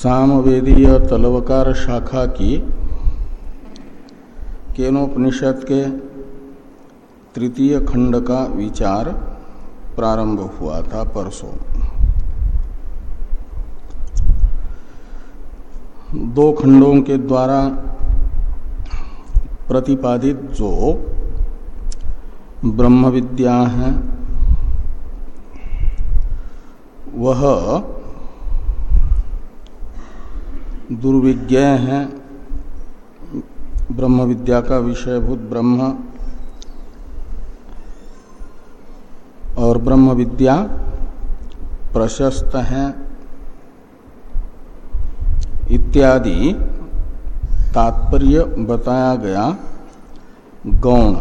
सामवेदीय तलवकार शाखा की केनोपनिषद के तृतीय खंड का विचार प्रारंभ हुआ था परसों। दो खंडों के द्वारा प्रतिपादित जो ब्रह्म विद्या है, वह दुर्विज्ञ हैं। ब्रह्म विद्या का विषयभूत ब्रह्म। और ब्रह्म विद्या प्रशस्त है। इत्यादि तात्पर्य बताया गया। गौण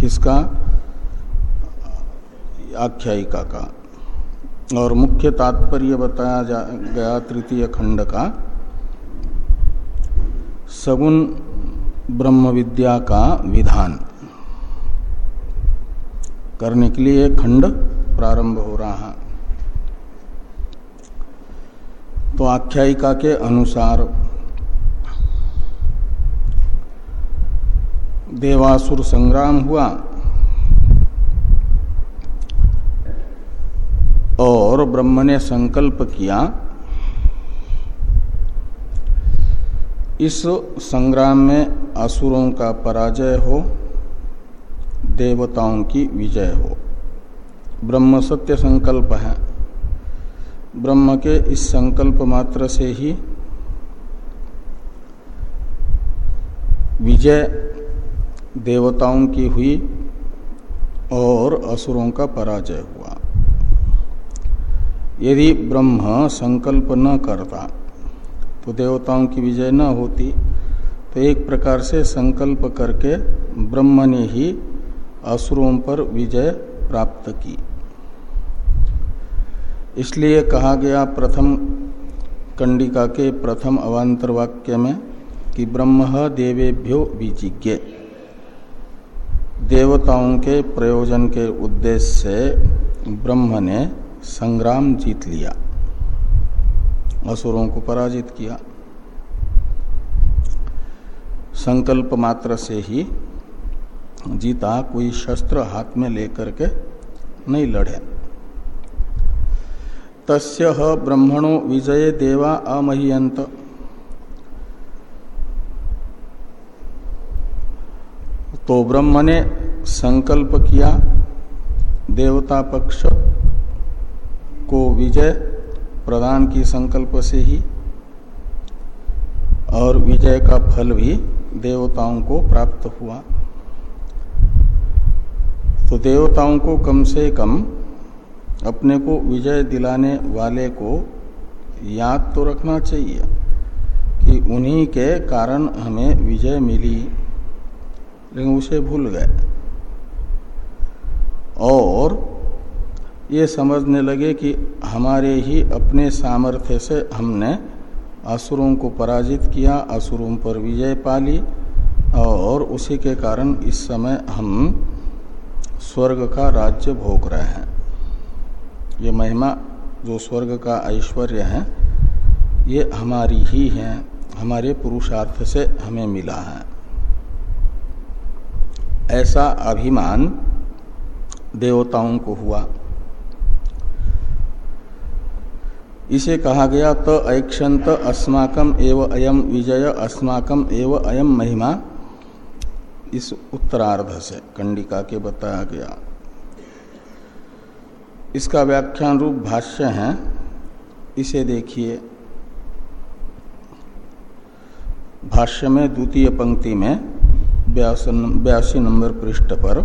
किसका? आख्यायिका का। और मुख्य तात्पर्य बताया जा गया तृतीय खंड का। सगुण ब्रह्म विद्या का विधान। करने के लिए खंड प्रारंभ हो रहा है। तो आख्यायिका के अनुसार देवासुर संग्राम हुआ। और ब्रह्म ने संकल्प किया, इस संग्राम में असुरों का पराजय हो, देवताओं की विजय हो। ब्रह्म सत्य संकल्प है। ब्रह्म के इस संकल्प मात्र से ही विजय देवताओं की हुई और असुरों का पराजय हुआ। यदि ब्रह्म संकल्प न करता तो देवताओं की विजय न होती तो एक प्रकार से संकल्प करके ब्रह्म ने ही असुरों पर विजय प्राप्त की। इसलिए कहा गया प्रथम कंडिका के प्रथम अवान्तर वाक्य में कि ब्रह्म देवेभ्यो विजिज्ञ। देवताओं के प्रयोजन के उद्देश्य से ब्रह्म ने संग्राम जीत लिया, असुरों को पराजित किया। संकल्प मात्र से ही जीता, कोई शस्त्र हाथ में लेकर के नहीं लड़े। तस्य ब्रह्मणो विजय देवा अमहियंत तो ब्रह्म ने संकल्प किया, देवता पक्ष को विजय प्रदान की संकल्प से ही और विजय का फल भी देवताओं को प्राप्त हुआ। तो देवताओं को कम से कम अपने को विजय दिलाने वाले को याद तो रखना चाहिए कि उन्हीं के कारण हमें विजय मिली, लेकिन उसे भूल गए। और ये समझने लगे कि हमारे ही अपने सामर्थ्य से हमने असुरों को पराजित किया, असुरों पर विजय पाली और उसी के कारण इस समय हम स्वर्ग का राज्य भोग रहे हैं। ये महिमा, जो स्वर्ग का ऐश्वर्य है, ये हमारी ही है, हमारे पुरुषार्थ से हमें मिला है। ऐसा अभिमान देवताओं को हुआ। इसे कहा गया तो ऐक्षंत अस्माकम एव अयम विजय अस्माकम एव अयम महिमा। इस उत्तरार्ध से कंडिका के बताया गया। इसका व्याख्यान रूप भाष्य है। इसे देखिए। भाष्य में द्वितीय पंक्ति में बयासी नंबर पृष्ठ पर,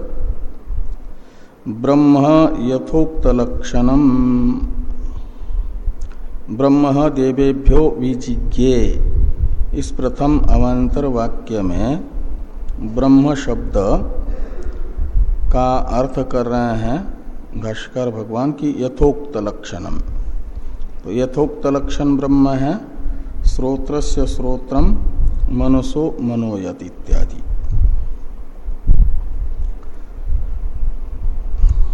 ब्रह्म यथोक्त लक्षणम ब्रह्म देवेभ्यो विजिज्ञे। इस प्रथम अवान्तर वाक्य में ब्रह्म शब्द का अर्थ कर रहे हैं भाष्कर भगवान की यथोक्त लक्षणम। तो यथोक्त लक्षण ब्रह्म है स्रोत्र से स्रोत्रम, मनसो मनोयत इत्यादि।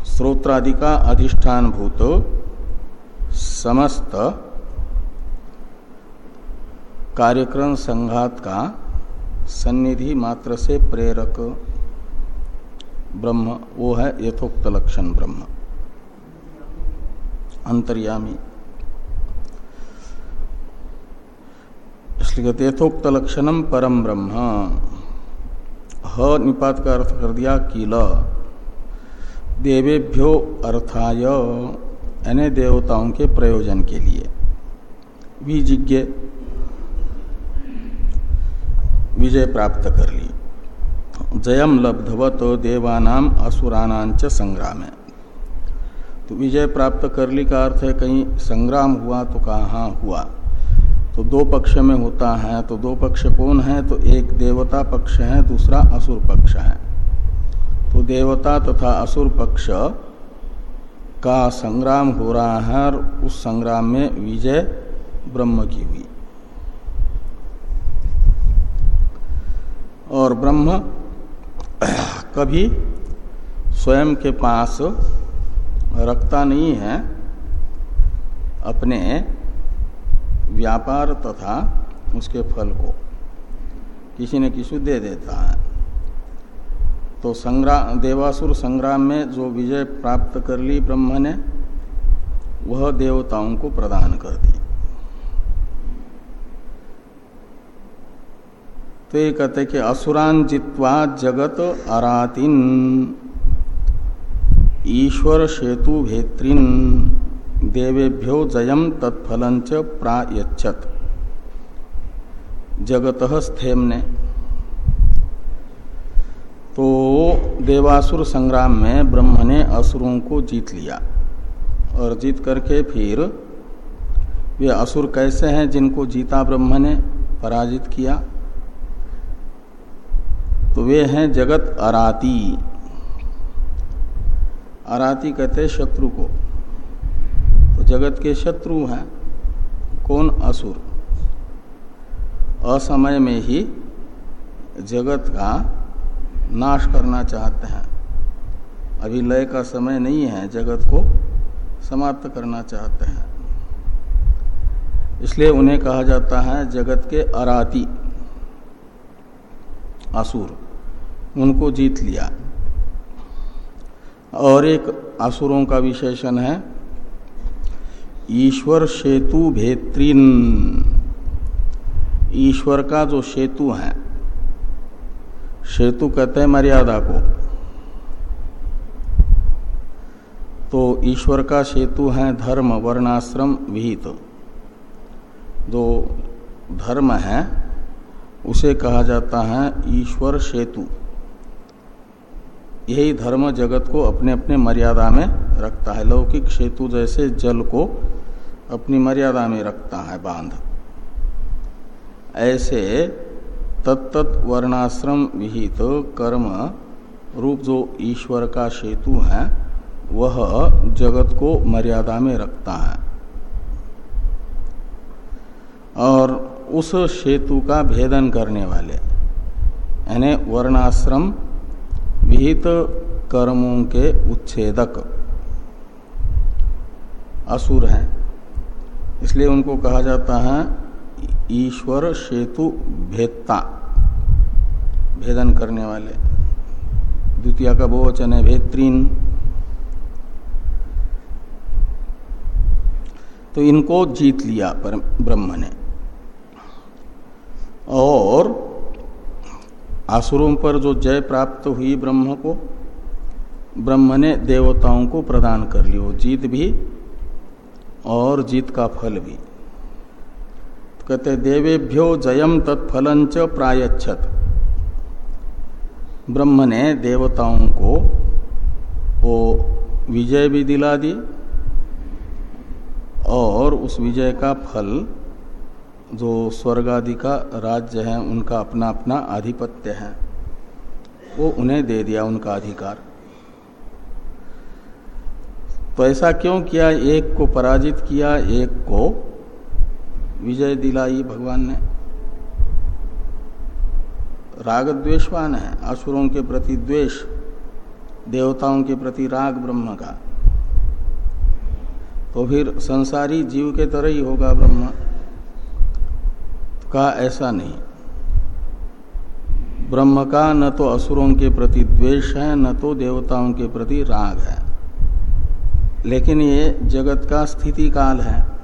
स्रोत्रादि का अधिष्ठान भूत समस्त कार्यक्रम संघात का सन्निधि मात्र से प्रेरक ब्रह्म, वो है यथोक्त लक्षण ब्रह्म। अंतर्यामी। इसलिए यथोक्त लक्षणम परम ब्रह्म। ह निपात का अर्थ कर दिया किल। देवेभ्यो अर्थाय, यानी देवताओं के प्रयोजन के लिए। विजिज्ञ। विजय प्राप्त कर ली। जयम लब्धवत देवानाम असुरानांच संग्राम। है तो विजय प्राप्त कर ली का अर्थ है, कहीं संग्राम हुआ तो कहाँ हुआ? तो दो पक्ष में होता है तो दो पक्ष कौन है? तो एक देवता पक्ष है, दूसरा असुर पक्ष है। तो देवता तथा असुर पक्ष का संग्राम हो रहा है और उस संग्राम में विजय ब्रह्म की हुई। और ब्रह्म कभी स्वयं के पास रखता नहीं है, अपने व्यापार तथा उसके फल को। किसी न किसी दे देता है। तो संग्राम देवासुर संग्राम में जो विजय प्राप्त कर ली ब्रह्म ने, वह देवताओं को प्रदान कर दी। तो ये कहते कि असुरान जित्वा जगत अरातिन, ईश्वर सेतु भेत्रिन, देवेभ्यो जयम तत्फलंच प्रायच्छत। जगत स्थेम ने तो देवासुर संग्राम में ब्रह्म ने असुरों को जीत लिया और जीत करके फिर वे असुर कैसे हैं जिनको जीता ब्रह्म ने, पराजित किया? तो वे हैं जगत अराती। अराती कहते हैं शत्रु को। तो जगत के शत्रु हैं कौन? असुर। असमय में ही जगत का नाश करना चाहते हैं। अभी लय का समय नहीं है, जगत को समाप्त करना चाहते हैं। इसलिए उन्हें कहा जाता है जगत के अराती। असुर। उनको जीत लिया। और एक असुरों का विशेषण है, ईश्वर सेतु भेत्रीन। ईश्वर का जो सेतु है, सेतु कहते हैं मर्यादा को। तो ईश्वर का सेतु है धर्म, वर्णाश्रम, विहित। जो धर्म है, उसे कहा जाता है ईश्वर सेतु। यही धर्म जगत को अपने अपने मर्यादा में रखता है। लौकिक सेतु जैसे जल को अपनी मर्यादा में रखता है बाँध। ऐसे तत्त वर्णाश्रम विहित तो कर्म रूप जो ईश्वर का सेतु है, वह जगत को मर्यादा में रखता है। और उस सेतु का भेदन करने वाले, यानी वर्णाश्रम विहित कर्मों के उच्छेदक असुर हैं। इसलिए उनको कहा जाता है ईश्वर सेतु भेदता भेदन करने वाले। द्वितीय का बहुवचन है, भेत्रीन। तो इनको जीत लिया ब्रह्म ने। और आसुरों पर जो जय प्राप्त हुई ब्रह्म को, ब्रह्म ने देवताओं को प्रदान कर ली वो जीत भी और जीत का फल भी। तो कहते देवेभ्यो जयम तत्फलंच प्रायच्छत। ब्रह्म ने देवताओं को वो विजय भी दिला दी और उस विजय का फल जो स्वर्ग आदि का राज्य है, उनका अपना अपना आधिपत्य है, वो उन्हें दे दिया उनका अधिकार। तो ऐसा क्यों किया? एक को पराजित किया, एक को विजय दिलाई भगवान ने। राग द्वेषवान है, असुरों के प्रति द्वेष, देवताओं के प्रति राग ब्रह्म का। तो फिर संसारी जीव के तरह ही होगा ब्रह्म। का ऐसा नहीं। ब्रह्म का न तो असुरों के प्रति द्वेष है, न तो देवताओं के प्रति राग है। लेकिन ये जगत का स्थिति काल है।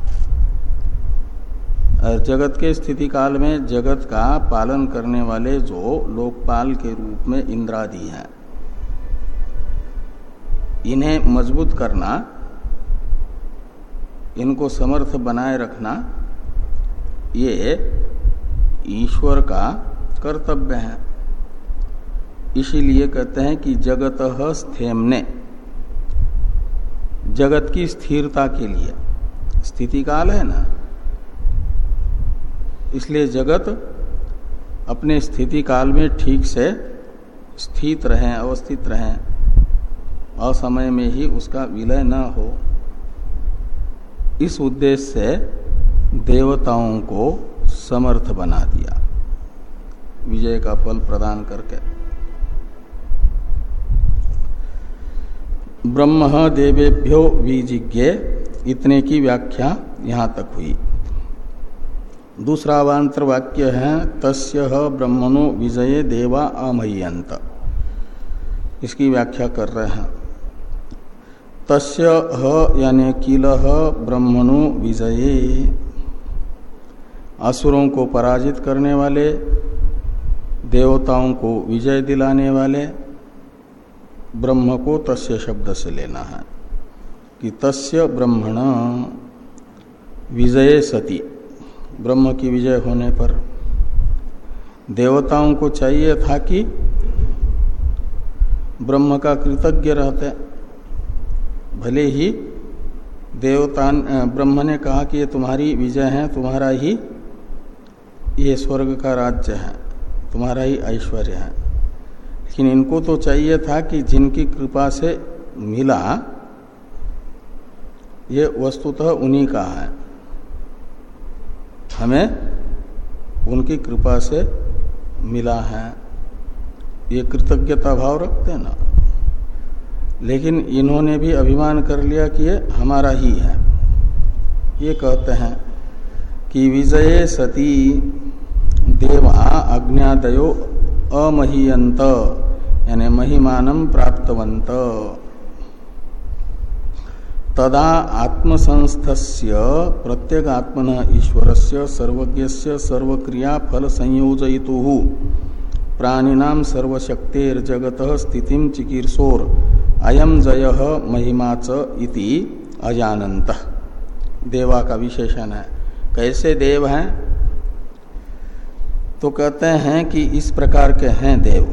और जगत के स्थिति काल में जगत का पालन करने वाले जो लोकपाल के रूप में इंद्रादि हैं, इन्हें मज़बूत करना, इनको समर्थ बनाए रखना, ये ईश्वर का कर्तव्य है। इसीलिए कहते हैं कि जगत स्थेमने, जगत की स्थिरता के लिए। स्थिति काल है ना? इसलिए जगत अपने स्थिति काल में ठीक से स्थित रहें, अवस्थित रहें, असमय में ही उसका विलय न हो। इस उद्देश्य से देवताओं को समर्थ बना दिया। विजय का फल प्रदान करके। ब्रह्म देवेभ्यो विजिज्ञ। इतने की व्याख्या यहाँ तक हुई। दूसरा वांतर वाक्य है, तस्य ब्रह्मणो विजय देवा अमयंत इसकी व्याख्या कर रहे हैं। तस्य ह यानी किल ब्रह्मणो विजये। असुरों को पराजित करने वाले, देवताओं को विजय दिलाने वाले ब्रह्म को तस्य शब्द से लेना है कि तस्य ब्रह्मण विजय सती। ब्रह्म की विजय होने पर देवताओं को चाहिए था कि ब्रह्म का कृतज्ञ रहते। भले ही देवता ब्रह्म ने कहा कि ये तुम्हारी विजय है, तुम्हारा ही ये स्वर्ग का राज्य है, तुम्हारा ही ऐश्वर्य है। लेकिन इनको तो चाहिए था कि जिनकी कृपा से मिला, ये वस्तुतः उन्हीं का है। हमें उनकी कृपा से मिला है। ये कृतज्ञता भाव रखते ना। लेकिन इन्होंने भी अभिमान कर लिया कि ये हमारा ही है। ये कहते हैं कि विजय सती देवा अज्ञादयो अमहीयंत यानी महिमानम प्राप्तवंत तदा आत्मसंस्थस्य ईश्वर से सर्वज्ञ सर्वक्रिया फल संयोजयितु प्राणीनाम सर्वशक्तिर्जगत स्थिति चिकीर्षोर अयम जय महिमाच इति अजानंत देवा का विशेषण है। कैसे देव हैं? तो कहते हैं कि इस प्रकार के हैं देव,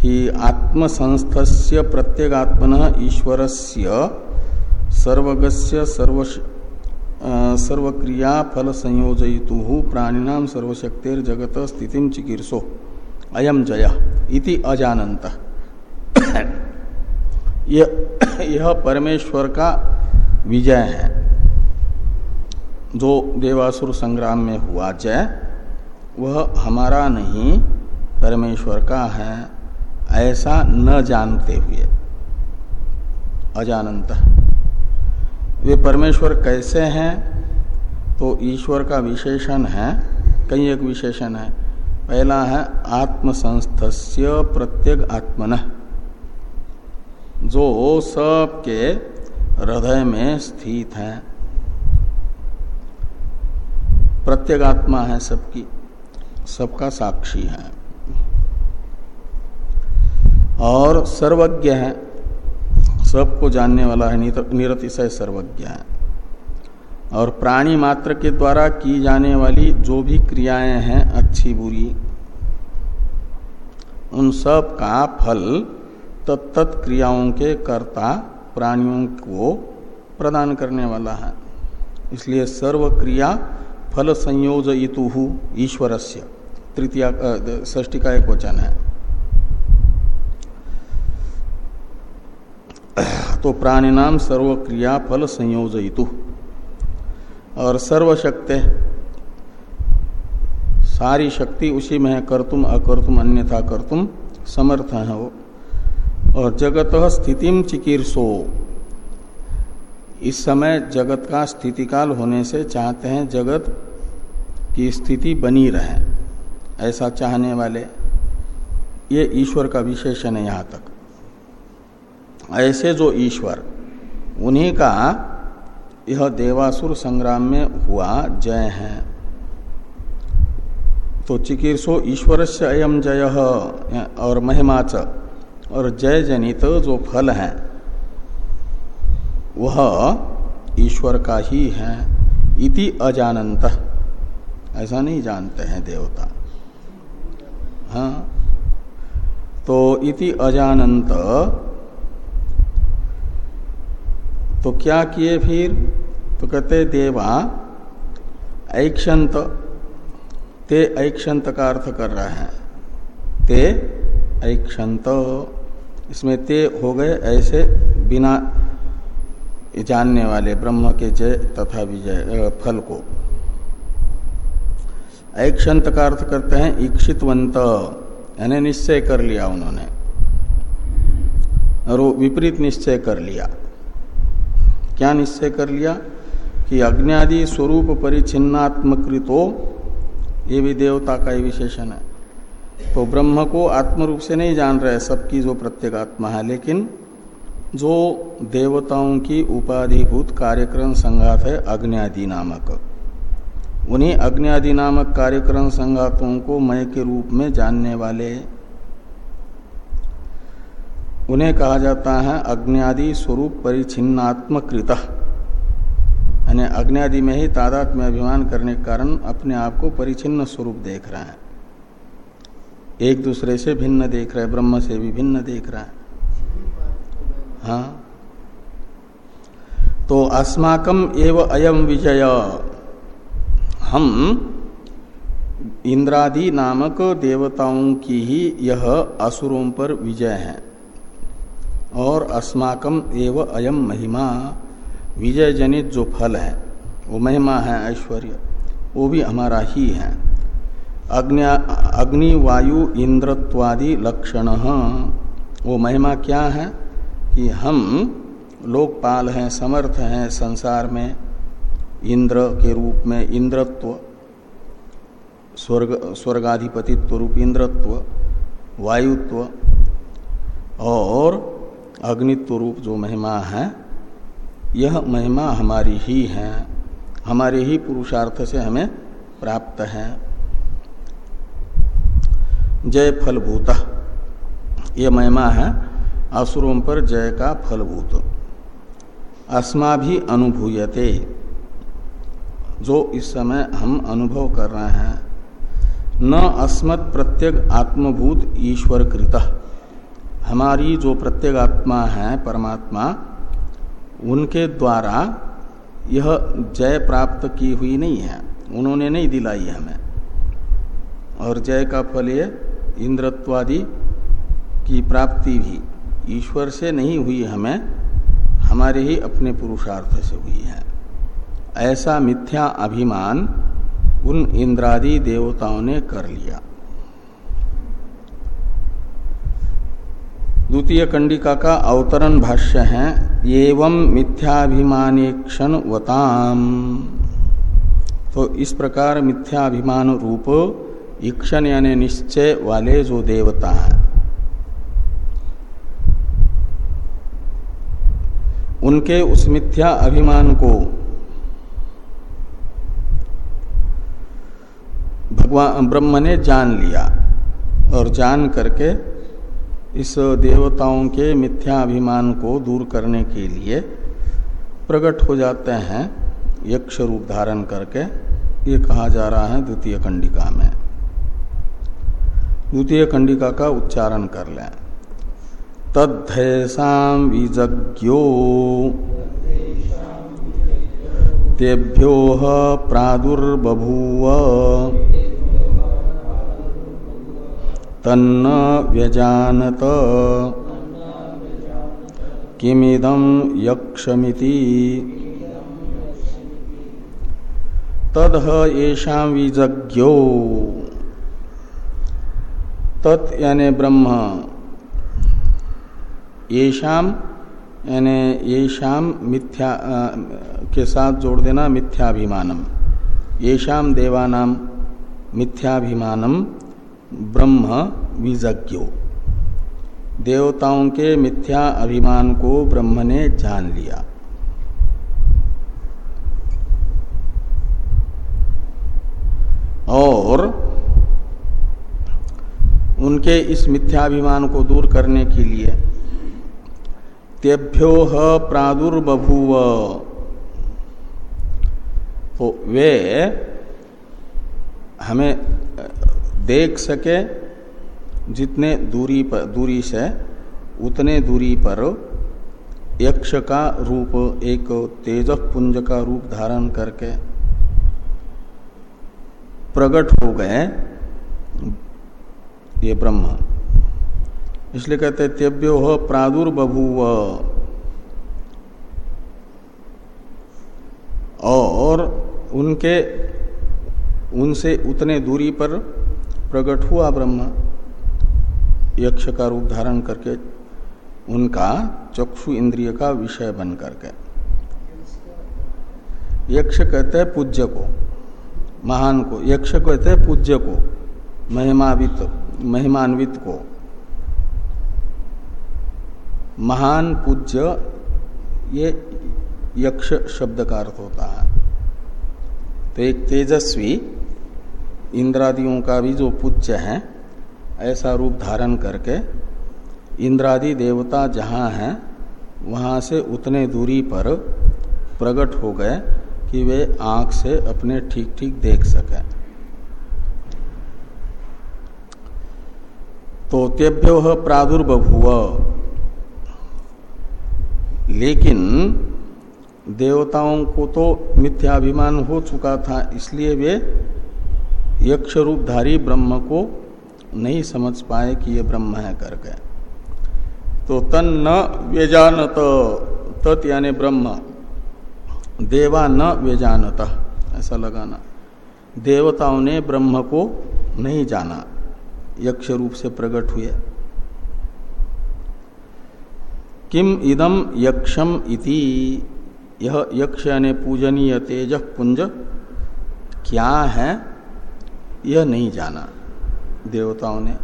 कि आत्मसंस्थस्य प्रत्येगात्मन ईश्वरस्य सर्वगस्य सर्व सर्वक्रिया फल संयोजयितु प्राणीनाम सर्वशक्तिर जगत स्थिति चिकीर्षो अयम जय इति अजानंत यह परमेश्वर का विजय है, जो देवासुर संग्राम में हुआ जय वह हमारा नहीं, परमेश्वर का है, ऐसा न जानते हुए। अजानंत। वे परमेश्वर कैसे हैं? तो ईश्वर का विशेषण है, कई एक विशेषण है। पहला है आत्मसंस्थस्य प्रत्येक आत्मन। जो सबके हृदय में स्थित है। प्रत्येगात्मा है सबकी। सबका साक्षी है। और सर्वज्ञ है। सबको जानने वाला है निरतिशय सर्वज्ञ है। और प्राणी मात्र के द्वारा की जाने वाली जो भी क्रियाएँ हैं, अच्छी, बुरी, उन सब का फल तत्त क्रियाओं के कर्ता प्राणियों को प्रदान करने वाला है। इसलिए सर्व क्रिया फल संयोजितु ईश्वर से तृतीय ष्टी का एक वचन है। तो प्राणिनाम सर्व क्रिया फल संयोजितु और सर्वशक्ति, सारी शक्ति उसी में है, कर्तुम, अकर्तुम, अन्यथा कर्तुम, समर्थ है वो। और जगत स्थितिम चिकीर्षो। इस समय जगत का स्थितिकाल होने से चाहते हैं जगत की स्थिति बनी रहे। ऐसा चाहने वाले, ये ईश्वर का विशेषण है यहाँ तक। ऐसे जो ईश्वर, उन्हीं का यह देवासुर संग्राम में हुआ जय है। तो चिकीर्षो ईश्वर से अयम जय, और महिमाच, और जय जनित जो फल है, वह ईश्वर का ही है। इति अजानंत ऐसा नहीं जानते हैं देवता। हाँ तो इति अजानंत तो क्या किए फिर? तो कहते, देवा ऐक्षंत ते ऐक्षंत का अर्थ कर रहे हैं। ते ऐक्षंत इसमें ते हो गए ऐसे बिना जानने वाले ब्रह्म के जय तथा विजय फल को। ऐक्षंत का अर्थ करते हैं ईक्षितवंत। यानी निश्चय कर लिया उन्होंने। और वो विपरीत निश्चय कर लिया। क्या निश्चय कर लिया? कि अग्नि स्वरूप परिचिन्नात्मकृतो ये भी देवता का ही विशेषण है। तो ब्रह्म को आत्म रूप से नहीं जान रहे सबकी जो प्रत्येगात्मा है, लेकिन जो देवताओं की उपाधिभूत कार्यक्रम संघात है अग्नि नामक। उन्हीं अग्नि आदि नामक कार्यक्रम संघातों को मय के रूप में जानने वाले। उन्हें कहा जाता है अग्नि स्वरूप परिचिन्नात्मकृत यानी अग्नि में ही तादात में अभिमान करने के कारण अपने आप को परिचिन्न स्वरूप देख रहा है। एक दूसरे से भिन्न देख रहा है, ब्रह्म से भी भिन्न देख रहा है। हाँ। तो अस्माकम एव अयम विजय। हम इंद्रादि नामक देवताओं की ही यह असुरों पर विजय है और अस्माकम एव अयम महिमा विजय जनित जो फल है, वो महिमा है, ऐश्वर्य, वो भी हमारा ही है। अग्नि, वायु, इंद्रत्वादि लक्षण, वो महिमा क्या है? कि हम लोकपाल हैं, समर्थ हैं, संसार में इंद्र के रूप में इंद्रत्व, स्वर्ग, स्वर्गाधिपतित्व रूप इंद्रत्व, वायुत्व और अग्नित्व रूप जो महिमा है, यह महिमा हमारी ही है। हमारे ही पुरुषार्थ से हमें प्राप्त है। जय फलभूत। ये महिमा है असुरों पर जय का फलभूत। अस्मा भी अनुभूयते। जो इस समय हम अनुभव कर रहे हैं, न अस्मत् प्रत्येक आत्मभूत ईश्वर कृत। हमारी जो प्रत्येक आत्मा है, परमात्मा, उनके द्वारा यह जय प्राप्त की हुई नहीं है। उन्होंने नहीं दिलाई हमें। और जय का फल ये इंद्रत्वादि की प्राप्ति भी ईश्वर से नहीं हुई हमें, हमारे ही अपने पुरुषार्थ से हुई है। ऐसा मिथ्या अभिमान उन इंद्रादि देवताओं ने कर लिया। द्वितीय कंडिका का अवतरण भाष्य है, एवं मिथ्याभिमानेक्षण वताम। तो इस प्रकार मिथ्याभिमान रूप ईक्षण यानी निश्चय वाले जो देवता है, उनके उस मिथ्या अभिमान को भगवान ब्रह्म ने जान लिया और जान करके इस देवताओं के मिथ्याभिमान को दूर करने के लिए प्रकट हो जाते हैं, यक्ष रूप धारण करके। ये कहा जा रहा है द्वितीय कंडिका में। द्वितीय कंडिका का उच्चारण कर लें। तद्धैसा विजज्ञो तेभ्यो प्रादुर्बभूव। तन्न व्यजानत। किमिदम यक्षमिति। तद येषा विजज्ञो। तत् यानि ब्रह्म। येषाम यानी येषाम मिथ्या के साथ जोड़ देना मिथ्याभिमानम। येषाम देवानाम मिथ्याभिमानम। ब्रह्म विजज्ञो। देवताओं के मिथ्या अभिमान को ब्रह्म ने जान लिया। और उनके इस मिथ्याभिमान को दूर करने के लिए तेभ्यो प्रादुर्बभूव। वे हमें देख सके जितने दूरी पर, दूरी से, उतने दूरी पर यक्ष का रूप, एक तेज पुंज का रूप धारण करके प्रकट हो गए ये ब्रह्म। इसलिए कहते तेब्यो हो प्रादुर्बभूव। और उनके, उनसे उतने दूरी पर प्रकट हुआ ब्रह्म, यक्ष का रूप धारण करके उनका चक्षु इंद्रिय का विषय बन करके। यक्ष कहते हैं पूज्य को, महान को। यक्ष कहते हैं पूज्य को, महिमावित, महिमान्वित को। महान पूज्य, ये यक्ष शब्द का अर्थ होता है। तो एक तेजस्वी इंद्रादियों का भी जो पूज्य है, ऐसा रूप धारण करके इंद्रादि देवता जहाँ हैं, वहाँ से उतने दूरी पर प्रकट हो गए कि वे आँख से अपने ठीक ठीक देख सकें। तो तेभ्यो प्रादुर्बभुव लेकिन देवताओं को तो मिथ्याभिमान हो चुका था, इसलिए वे यक्ष रूपधारी ब्रह्म को नहीं समझ पाए कि ये ब्रह्म है करके तो तन न व्यजानत, तत् यानी ब्रह्म, देवा न व्यजानत, ऐसा लगाना। देवताओं ने ब्रह्म को नहीं जाना यक्ष रूप से प्रकट हुए। किम इदम यक्षम इति, यह यक्ष यानी पूजनीय तेज पुंज, क्या है? यह नहीं जाना देवताओं ने।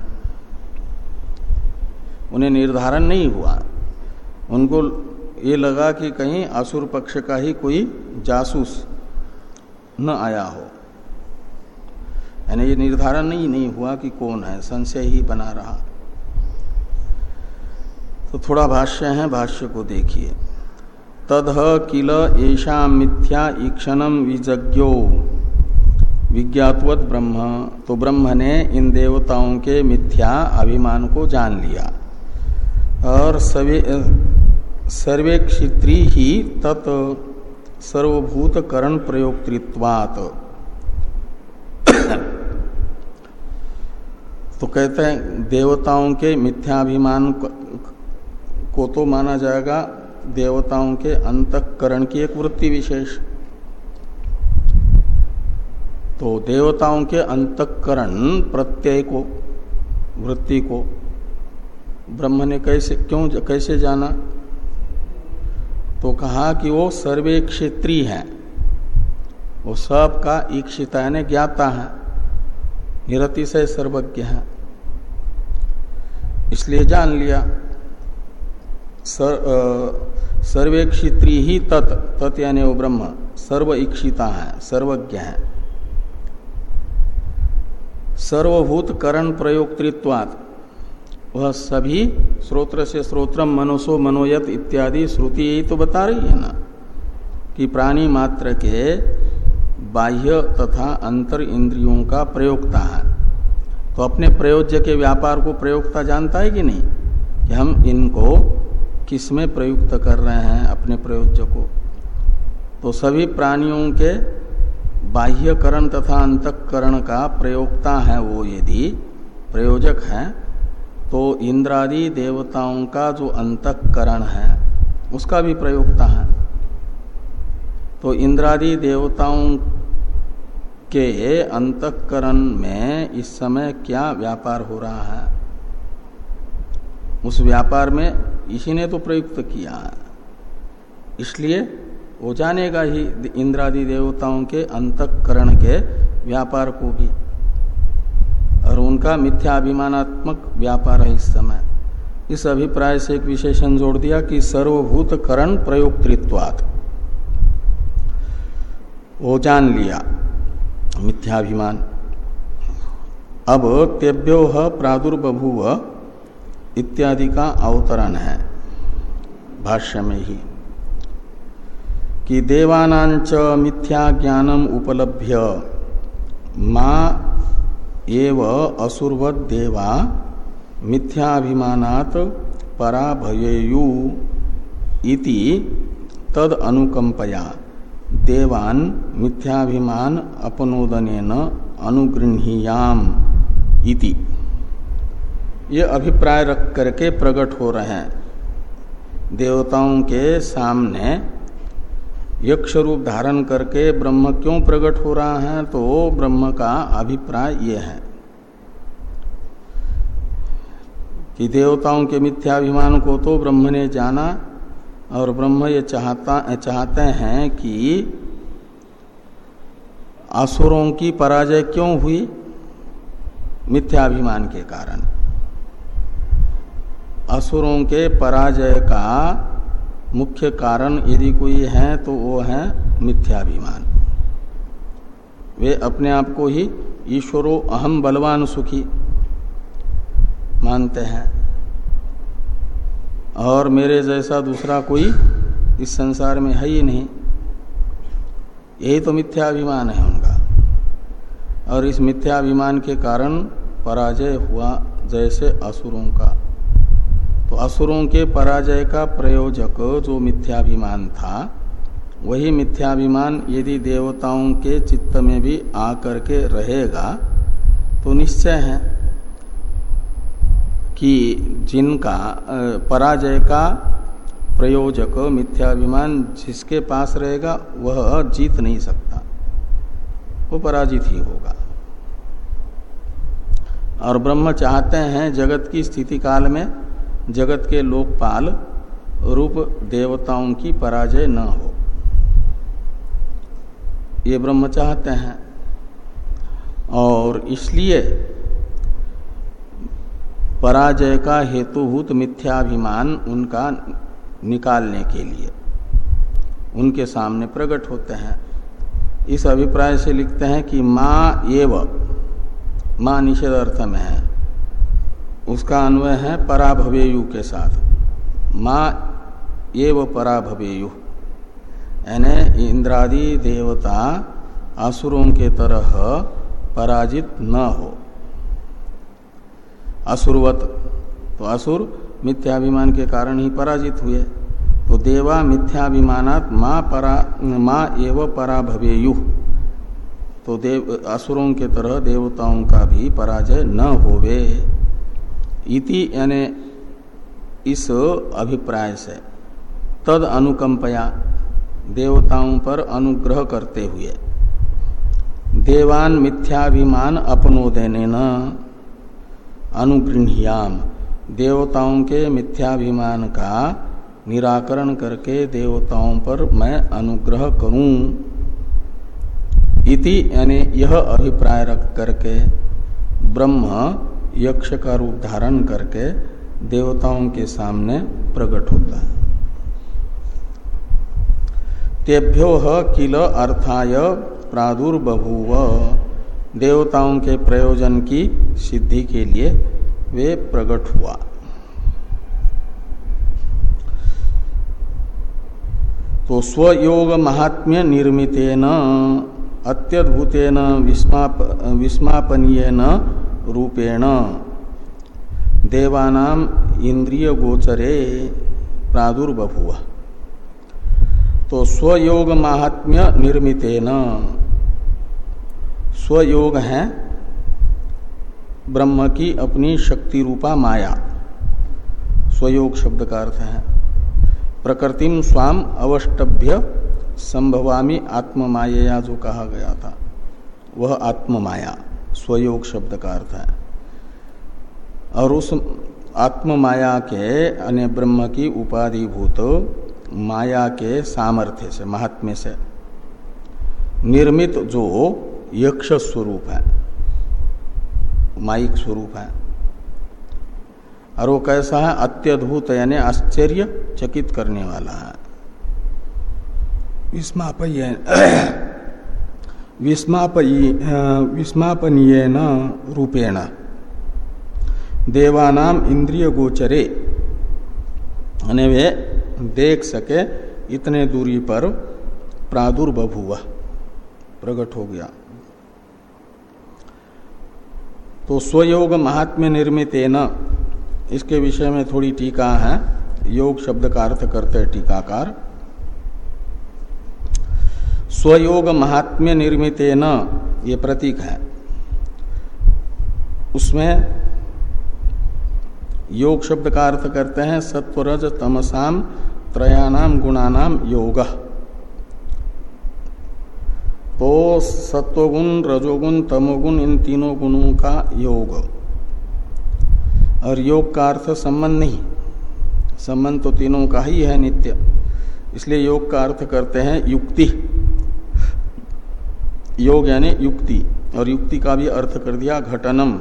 उन्हें निर्धारण नहीं हुआ। उनको ये लगा कि कहीं असुर पक्ष का ही कोई जासूस न आया हो। यानी ये निर्धारण नहीं नहीं हुआ कि कौन है, संशय ही बना रहा। तो थोड़ा भाष्य है, भाष्य को देखिए। तद किल ऐशा मिथ्या ईक्षणम विजज्ञो। विज्ञातवत ब्रह्म। तो ब्रह्म ने इन देवताओं के मिथ्या अभिमान को जान लिया। और सवे सर्वे क्षेत्री ही तत् सर्वभूत करण प्रयोक्तृत्वात। तो कहते हैं, देवताओं के मिथ्याभिमान को तो माना जाएगा। देवताओं के अंतकरण की एक वृत्ति विशेष। तो देवताओं के अंतकरण प्रत्यय को वृत्ति को ब्रह्म ने कैसे क्यों कैसे जाना? तो कहा कि वो सर्वे क्षेत्री है। वो सब का ईक्षिता ने ज्ञाता है। निरतिशय सर्वज्ञ है। इसलिए जान लिया सर, सर्वे क्षेत्री ही तत् तत् यानी वो ब्रह्म सर्व इक्षिता है सर्वज्ञ है। सर्वभूत करण प्रयोक्तृत्वात् वह सभी स्रोत्र से स्रोत्रम मनोसो मनोयत इत्यादि श्रुति यही तो बता रही है ना, कि प्राणी मात्र के बाह्य तथा अंतर इंद्रियों का प्रयोगता है। तो अपने प्रयोज्य के व्यापार को प्रयोगता जानता है कि नहीं? कि हम इनको किसमें प्रयुक्त कर रहे हैं अपने प्रयोज्य को? तो सभी प्राणियों के बाह्यकरण तथा अंतकरण का प्रयोक्ता है वो यदि प्रयोजक है तो इंद्रादि देवताओं का जो अंतकरण है, उसका भी प्रयोगता है। तो इंद्रादि देवताओं के अंतकरण में इस समय क्या व्यापार हो रहा है? उस व्यापार में इसी ने तो प्रयुक्त किया है। इसलिए वो जानेगा ही इंद्रादि देवताओं के अंतकरण के व्यापार को भी। और उनका मिथ्याभिमानात्मक व्यापार है इस समय। इस अभिप्राय से एक विशेषण जोड़ दिया कि सर्वभूत करण प्रयोक्तृत्वात्। वो जान लिया, मिथ्याभिमान। अब तेभ्यो प्रादुर्बभुव इत्यादि का अवतरण है, भाष्य में ही। कि देवानांच मिथ्या ज्ञानम उपलभ्य। मा एव असुरवत देवा मिथ्याभिमानात पराभयु इति तद अनुकंपया देवान मिथ्याभिमान अपनोदन अनुगृह्याम इति। ये अभिप्राय रख करके प्रकट हो रहे हैं। देवताओं के सामने यक्ष रूप धारण करके ब्रह्म क्यों प्रकट हो रहा है तो ब्रह्म का अभिप्राय ये है कि देवताओं के मिथ्याभिमान को तो ब्रह्म ने जाना और ब्रह्म ये चाहता, चाहते हैं कि असुरों की पराजय क्यों हुई? मिथ्याभिमान के कारण। असुरों के पराजय का मुख्य कारण यदि कोई है तो वो है मिथ्याभिमान। वे अपने आप को ही ईश्वरो अहम बलवान सुखी मानते हैं। और मेरे जैसा दूसरा कोई इस संसार में है ही नहीं। यही तो मिथ्याभिमान है उनका। और इस मिथ्याभिमान के कारण पराजय हुआ जैसे असुरों का। तो असुरों के पराजय का प्रयोजक जो मिथ्याभिमान था, वही मिथ्याभिमान यदि देवताओं के चित्त में भी आकर के रहेगा तो निश्चय है कि जिनका पराजय का प्रयोजक मिथ्याभिमान जिसके पास रहेगा, वह जीत नहीं सकता। वो पराजित ही होगा। और ब्रह्म चाहते हैं जगत की स्थिति काल में जगत के लोकपाल रूप देवताओं की पराजय न हो। ये ब्रह्म चाहते हैं। और इसलिए पराजय का हेतुभूत मिथ्याभिमान उनका निकालने के लिए उनके सामने प्रकट होते हैं। इस अभिप्राय से लिखते हैं कि माँ एव माँ निषेध अर्थ में है। उसका अन्वय है पराभवेयु के साथ। माँ एव पराभवेयु। यानी इंद्रादि देवता असुरों के तरह पराजित न हो। असुरवत तो असुर मिथ्याभिमान के कारण ही पराजित हुए। तो देवा मिथ्याभिमानात माँ परा, माँ एव परा भवेयु तो देव, असुरों के तरह देवताओं का भी पराजय न होवे। इति यानी इस अभिप्राय से तद अनुकंपया देवताओं पर अनुग्रह करते हुए। देवान मिथ्याभिमान अपनो देने न अनुगृह्याम। देवताओं के मिथ्याभिमान का निराकरण करके देवताओं पर मैं अनुग्रह करूँ। इति यानी यह अभिप्राय रख करके ब्रह्म यक्ष का रूप धारण करके देवताओं के सामने प्रकट होता है। तेभ्यो किल अर्थाय प्रादुर्बभूव। देवताओं के प्रयोजन की सिद्धि के लिए वे प्रकट हुआ। तो स्वयोग महात्म्य निर्मितेन, अत्यद्भुतेन, विस्माप विस्मापनीयन रूपेण। देवानाम इंद्रिय गोचरे प्रादुर्बभुव। तो स्वयोग महात्म्य निर्मितेन। स्वयोग है ब्रह्म की अपनी शक्ति रूपा माया। स्वयोग शब्द का अर्थ है, प्रकृतिम स्वाम अवष्टभ्य संभवामी आत्म माया जो कहा गया था, वह आत्म माया स्वयोग शब्द का अर्थ है। और उस आत्म माया के अन्य ब्रह्म की उपाधिभूत माया के सामर्थ्य से, महात्म्य से निर्मित जो यक्ष स्वरूप है, माइक स्वरूप है। और वो कैसा है? अत्यद्भुत यानी आश्चर्य चकित करने वाला है। विस्मापनीय रूपेण। देवानाम इंद्रिय गोचरे वे देख सके इतने दूरी पर प्रादुर्बभुव प्रकट हो गया। तो स्वयोग महात्म्य निर्मित न इसके विषय में थोड़ी टीका है। योग शब्द का अर्थ करते टीकाकार। स्वयोग महात्म्य निर्मित न ये प्रतीक है। उसमें योग शब्द का अर्थ करते हैं सत्वरज तमसाम त्रयाणाम गुणानाम योग। तो सत्वगुण, रजोगुण, तमोगुण, इन तीनों गुणों का योग। और योग का अर्थ संबंध नहीं। संबंध तो तीनों का ही है नित्य। इसलिए योग का अर्थ करते हैं युक्ति। योग यानी युक्ति, और युक्ति का भी अर्थ कर दिया घटनम।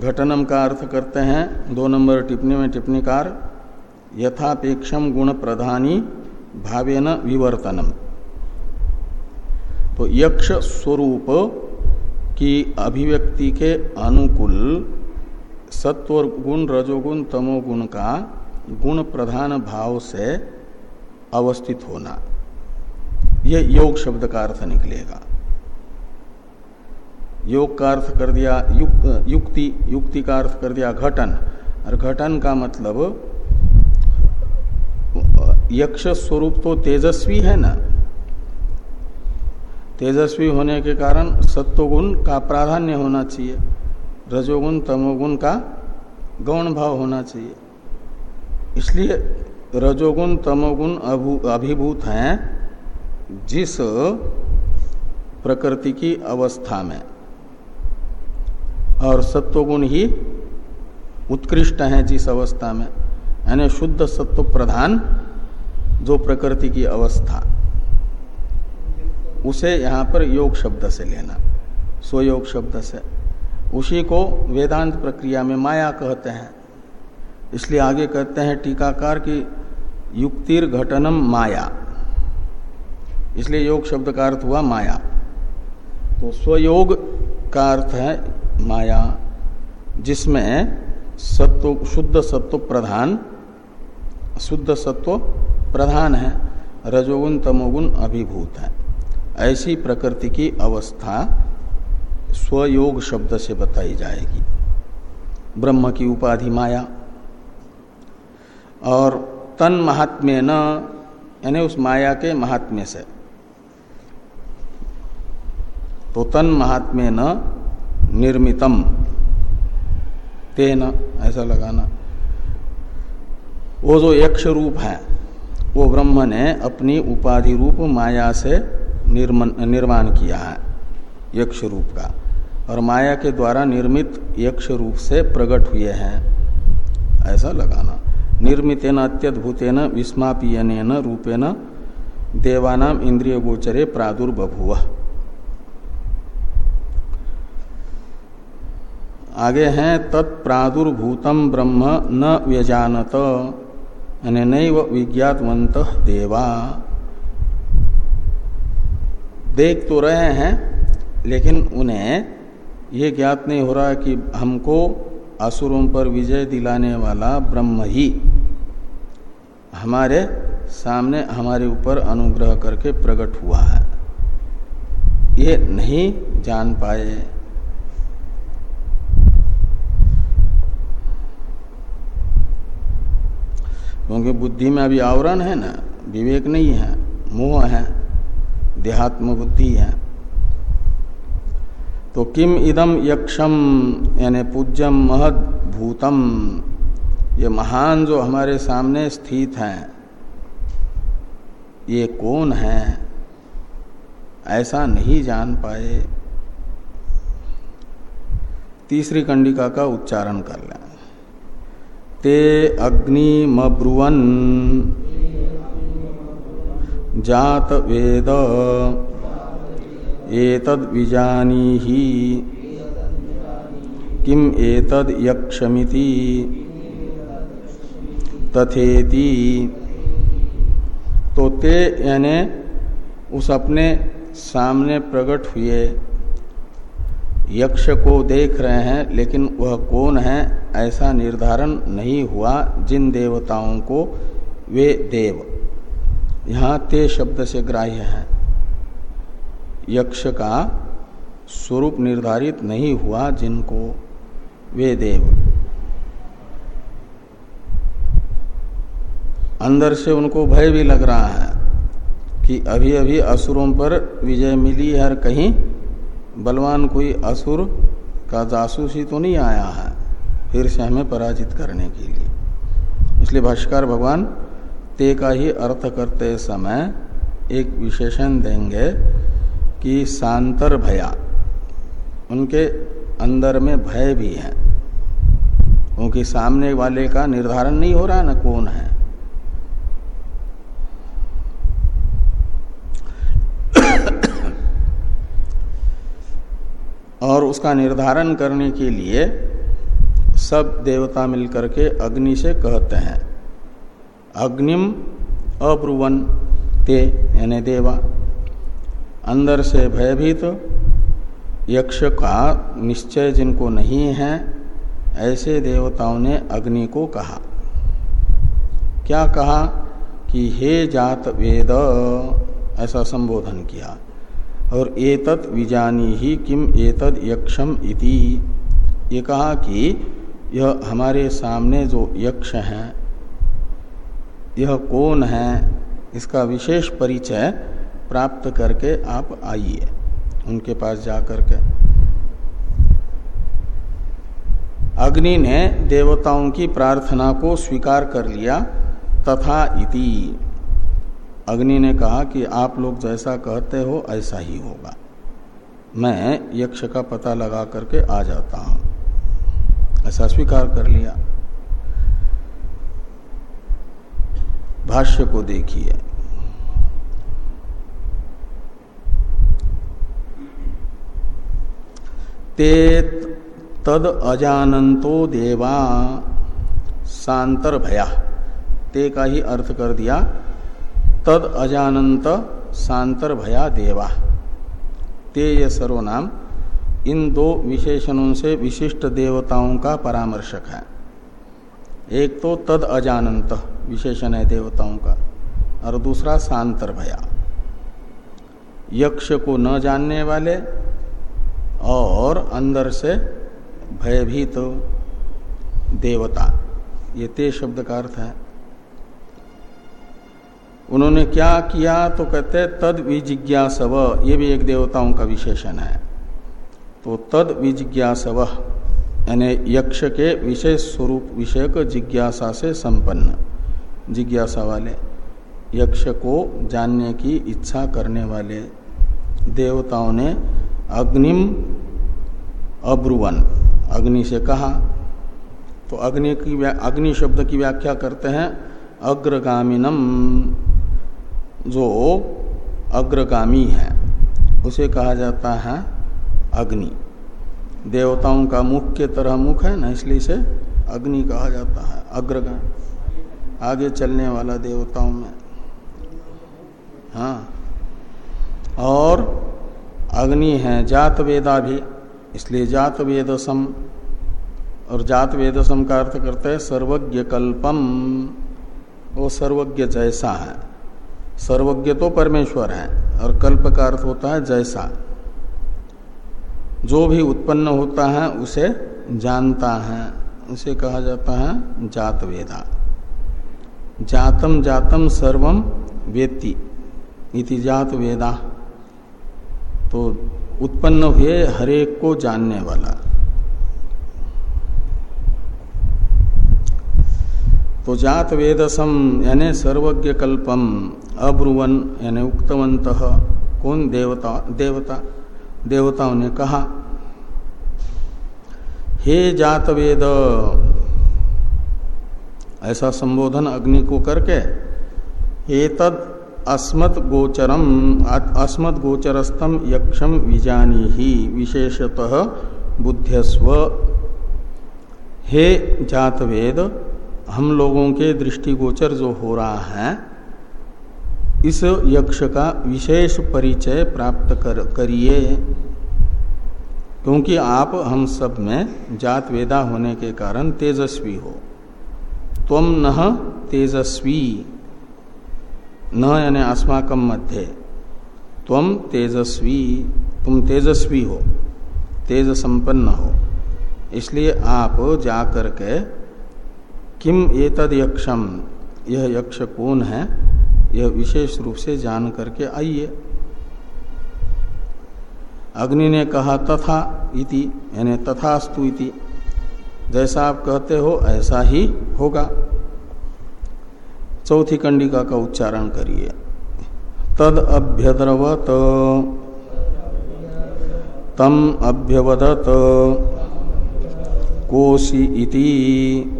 घटनम का अर्थ करते हैं दो नंबर टिप्पणी में टिप्पणीकार, यथापेक्षम गुण प्रधानी भावेन विवर्तनम। तो यक्ष स्वरूप की अभिव्यक्ति के अनुकूल सत्व गुण, रजोगुण, तमोगुण का गुण प्रधान भाव से अवस्थित होना। यह योग शब्द का अर्थ निकलेगा। योग का अर्थ कर दिया युक, युक्ति युक्ति का अर्थ कर दिया घटन। और घटन का मतलब यक्ष स्वरूप तो तेजस्वी है ना? तेजस्वी होने के कारण सत्वगुण का प्राधान्य होना चाहिए। रजोगुण तमोगुण का गौण भाव होना चाहिए। इसलिए रजोगुण तमोगुण अभिभूत हैं। जिस प्रकृति की अवस्था में और सत्वगुण ही उत्कृष्ट है जिस अवस्था में, यानी शुद्ध सत्व प्रधान जो प्रकृति की अवस्था, उसे यहाँ पर योग शब्द से लेना, स्वयोग शब्द से। उसी को वेदांत प्रक्रिया में माया कहते हैं। इसलिए आगे कहते हैं टीकाकार की युक्तिर घटनम माया। इसलिए योग शब्द का अर्थ हुआ माया। तो स्वयोग का अर्थ है माया, जिसमें सत्व, शुद्ध सत्व प्रधान, शुद्ध सत्व प्रधान है, रजोगुण, तमोगुण अभिभूत है। ऐसी प्रकृति की अवस्था स्वयोग शब्द से बताई जाएगी। ब्रह्म की उपाधि माया। और तन महात्म्य न यानी उस माया के महात्म्य से। तो तन महात्म्य न निर्मितम। तेन ऐसा लगाना। वो जो यक्ष रूप है, वो ब्रह्म ने अपनी उपाधि रूप माया से निर्माण किया है यक्ष रूप का। और माया के द्वारा निर्मित यक्ष रूप से प्रकट हुए हैं, ऐसा लगाना। निर्मितेन अत्यद्भुतेन विस्मापीयन रूपेण देवानाम इंद्रिय गोचरे प्रादुर्बभुव आगे हैं तत्प्रादुर्भूतम ब्रह्म न व्यजानत। यानी नैव विज्ञातवंत देवा। देख तो रहे हैं, लेकिन उन्हें ये ज्ञात नहीं हो रहा कि हमको असुरों पर विजय दिलाने वाला ब्रह्म ही हमारे सामने, हमारे ऊपर अनुग्रह करके प्रकट हुआ है। ये नहीं जान पाए। क्योंकि बुद्धि में अभी आवरण है ना, विवेक नहीं है, मोह है देहात्म बुद्धि है। तो किम इदम यक्षम, यानी पूज्यम महद भूतम, ये महान जो हमारे सामने स्थित हैं, ये कौन है? ऐसा नहीं जान पाए। तीसरी कंडिका का उच्चारण कर लें। ते अग्निमब्रुवन। जात वेद एतद विजानीहि किम एतद यक्षमिति तथेति। तो ते यानी उस अपने सामने प्रकट हुए। यक्ष को देख रहे हैं, लेकिन वह कौन है, ऐसा निर्धारण नहीं हुआ। जिन देवताओं को वे देव। यहाँ ते शब्द से ग्राह्य है। यक्ष का स्वरूप निर्धारित नहीं हुआ, जिनको वे देव। अंदर से उनको भय भी लग रहा है कि अभी अभी असुरों पर विजय मिली है और कहीं बलवान कोई असुर का जासूस ही तो नहीं आया है फिर से हमें पराजित करने के लिए। इसलिए भाष्कर भगवान ते का ही अर्थ करते समय एक विशेषण देंगे कि सांतर भया, उनके अंदर में भय भी है। क्योंकि सामने वाले का निर्धारण नहीं हो रहा न कौन है और उसका निर्धारण करने के लिए सब देवता मिलकर के अग्नि से कहते हैं। अग्निम अब्रुवन ते, यानी देवा। अंदर से भयभीत, यक्ष का निश्चय जिनको नहीं है, ऐसे देवताओं ने अग्नि को कहा। क्या कहा कि, हे जात वेद, ऐसा संबोधन किया। और एतत विजानी ही किम एतद यक्षम इति। ये कहा कि यह हमारे सामने जो यक्ष हैं, यह कौन है, इसका विशेष परिचय प्राप्त करके आप आइए, उनके पास जाकर के। अग्नि ने देवताओं की प्रार्थना को स्वीकार कर लिया, तथा इति। अग्नि ने कहा कि आप लोग जैसा कहते हो, ऐसा ही होगा। मैं यक्ष का पता लगा करके आ जाता हूँ। ऐसा स्वीकार कर लिया। भाष्य को देखिए। ते तद अजानंतो देवा सांतर भया ते का ही अर्थ कर दिया तद अजानंत सांतर भया देवा। ते ये सर्वनाम इन दो विशेषणों से विशिष्ट देवताओं का परामर्शक है। एक तो तद अजानंत विशेषण है देवताओं का, और दूसरा सांतर भया यक्ष को न जानने वाले और अंदर से भयभीत तो देवता, ये ते शब्द का अर्थ है। उन्होंने क्या किया? तो कहते तद विजिज्ञासव। ये भी एक देवताओं का विशेषण है। तो तद विजिज्ञासव, यानी यक्ष के विशेष स्वरूप विषयक जिज्ञासा से संपन्न। जिज्ञासा वाले, यक्ष को जानने की इच्छा करने वाले देवताओं ने अग्निम अब्रुवन, अग्नि से कहा। तो अग्नि की अग्नि शब्द की व्याख्या करते हैं, अग्रगामिनम। जो अग्रगामी है, उसे कहा जाता है अग्नि। देवताओं का मुख के तरह मुख है ना, इसलिए इसे अग्नि कहा जाता है, अग्रगामी। आगे चलने वाला देवताओं में। हाँ। और अग्नि है जात वेदा भी, इसलिए जात वेदसम। और जात वेदसम का अर्थ करते हैं सर्वज्ञ कल्पम वो सर्वज्ञ जैसा है। सर्वज्ञ तो परमेश्वर है और कल्प का अर्थ होता है जैसा। जो भी उत्पन्न होता है, उसे जानता है। उसे कहा जाता है जात वेदा जातम जातम सर्वम वेत्ति इति जात वेदा तो उत्पन्न हुए हरेक को जानने वाला। तो जात वेदसम यानी सर्वज्ञ कल्पम अब्रुवन यानी उक्तवंत कौन देवता देवता, देवताओं ने कहा, हे जात वेद ऐसा संबोधन अग्नि को करके, एतद अस्मत् गोचरम अस्मत् गोचरस्तम यक्षम विजानी ही विशेषतः बुद्ध्यस्व। हे जातवेद हम लोगों के दृष्टिगोचर जो हो रहा है, इस यक्ष का विशेष परिचय प्राप्त कर, करिए। क्योंकि आप, हम सब में जात वेदा होने के कारण तेजस्वी हो। तुम न तेजस्वी। न यानी अस्माकम मध्य। तुम तेजस्वी। तुम तेजस्वी हो। तेज संपन्न हो। इसलिए आप जाकर के किम एतद यक्षम? यह यक्ष कौन है? यह विशेष रूप से जान करके आइए। अग्नि ने कहा, तथा इति। यानी, तथास्तु इति। जैसा आप कहते हो, ऐसा ही होगा। चौथी कंडिका का उच्चारण करिए। तद अभ्यद्रवत। तम अभ्यवदत। कोशी इति।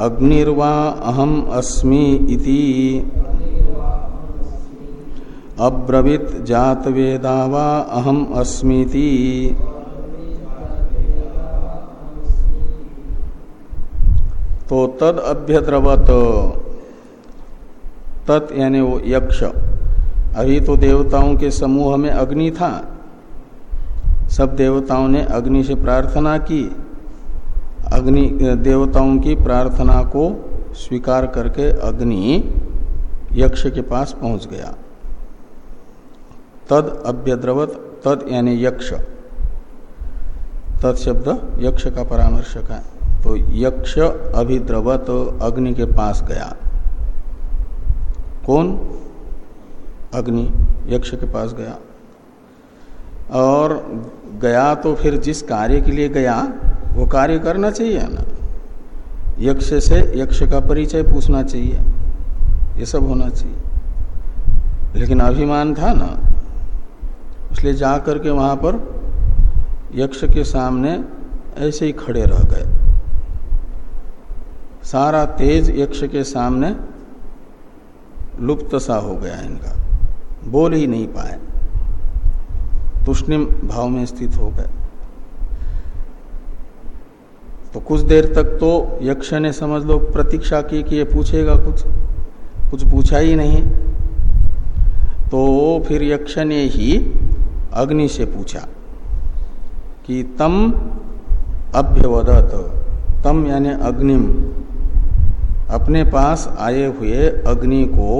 अग्निर्वा अहम अस्मि इति। अब्रवीत जात वेदावा अहम अस्मीति तो तद अभ्यद्रवत। तत् यानी वो यक्ष। अभी तो देवताओं के समूह में अग्नि था। सब देवताओं ने अग्नि से प्रार्थना की। अग्नि देवताओं की प्रार्थना को स्वीकार करके अग्नि यक्ष के पास पहुँच गया। तद अभ्यद्रवत, तद यानी यक्ष। तद शब्द यक्ष का परामर्शक है। तो यक्ष अभिद्रवत अग्नि के पास गया। कौन? अग्नि यक्ष के पास गया। और गया तो फिर जिस कार्य के लिए गया वो कार्य करना चाहिए ना। यक्ष से यक्ष का परिचय पूछना चाहिए। ये सब होना चाहिए। लेकिन अभिमान था ना, इसलिए जा करके वहाँ पर यक्ष के सामने ऐसे ही खड़े रह गए। सारा तेज यक्ष के सामने लुप्त सा हो गया इनका। बोल ही नहीं पाए। तुष्णिम भाव में स्थित हो गए। तो कुछ देर तक तो यक्ष ने समझ लो प्रतीक्षा की कि ये पूछेगा कुछ। कुछ पूछा ही नहीं। तो फिर यक्ष ने ही अग्नि से पूछा कि तम अभ्यवदत, तम यानी अग्निम, अपने पास आए हुए अग्नि को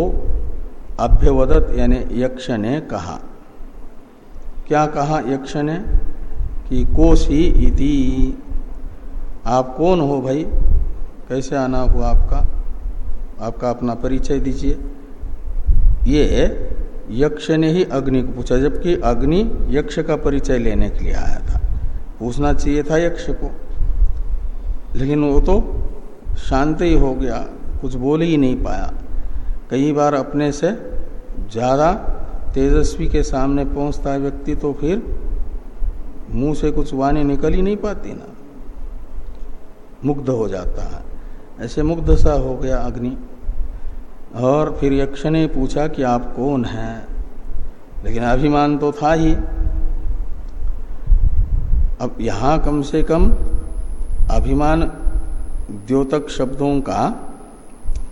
अभ्यवदत यानी यक्ष ने कहा। क्या कहा यक्ष ने कि कोशी इति आप कौन हो भाई? कैसे आना हुआ आपका? आपका अपना परिचय दीजिए। ये यक्ष ने ही अग्नि को पूछा, जबकि अग्नि यक्ष का परिचय लेने के लिए आया था। पूछना चाहिए था यक्ष को। लेकिन वो तो शांत ही हो गया, कुछ बोल ही नहीं पाया। कई बार अपने से ज़्यादा तेजस्वी के सामने पहुँचता है व्यक्ति तो फिर मुँह से कुछ वाणी निकल ही नहीं पाती ना। मुग्ध हो जाता है। ऐसे मुग्ध सा हो गया अग्नि। और फिर यक्ष ने पूछा कि आप कौन हैं? लेकिन अभिमान तो था ही। अब यहाँ कम से कम अभिमान द्योतक शब्दों का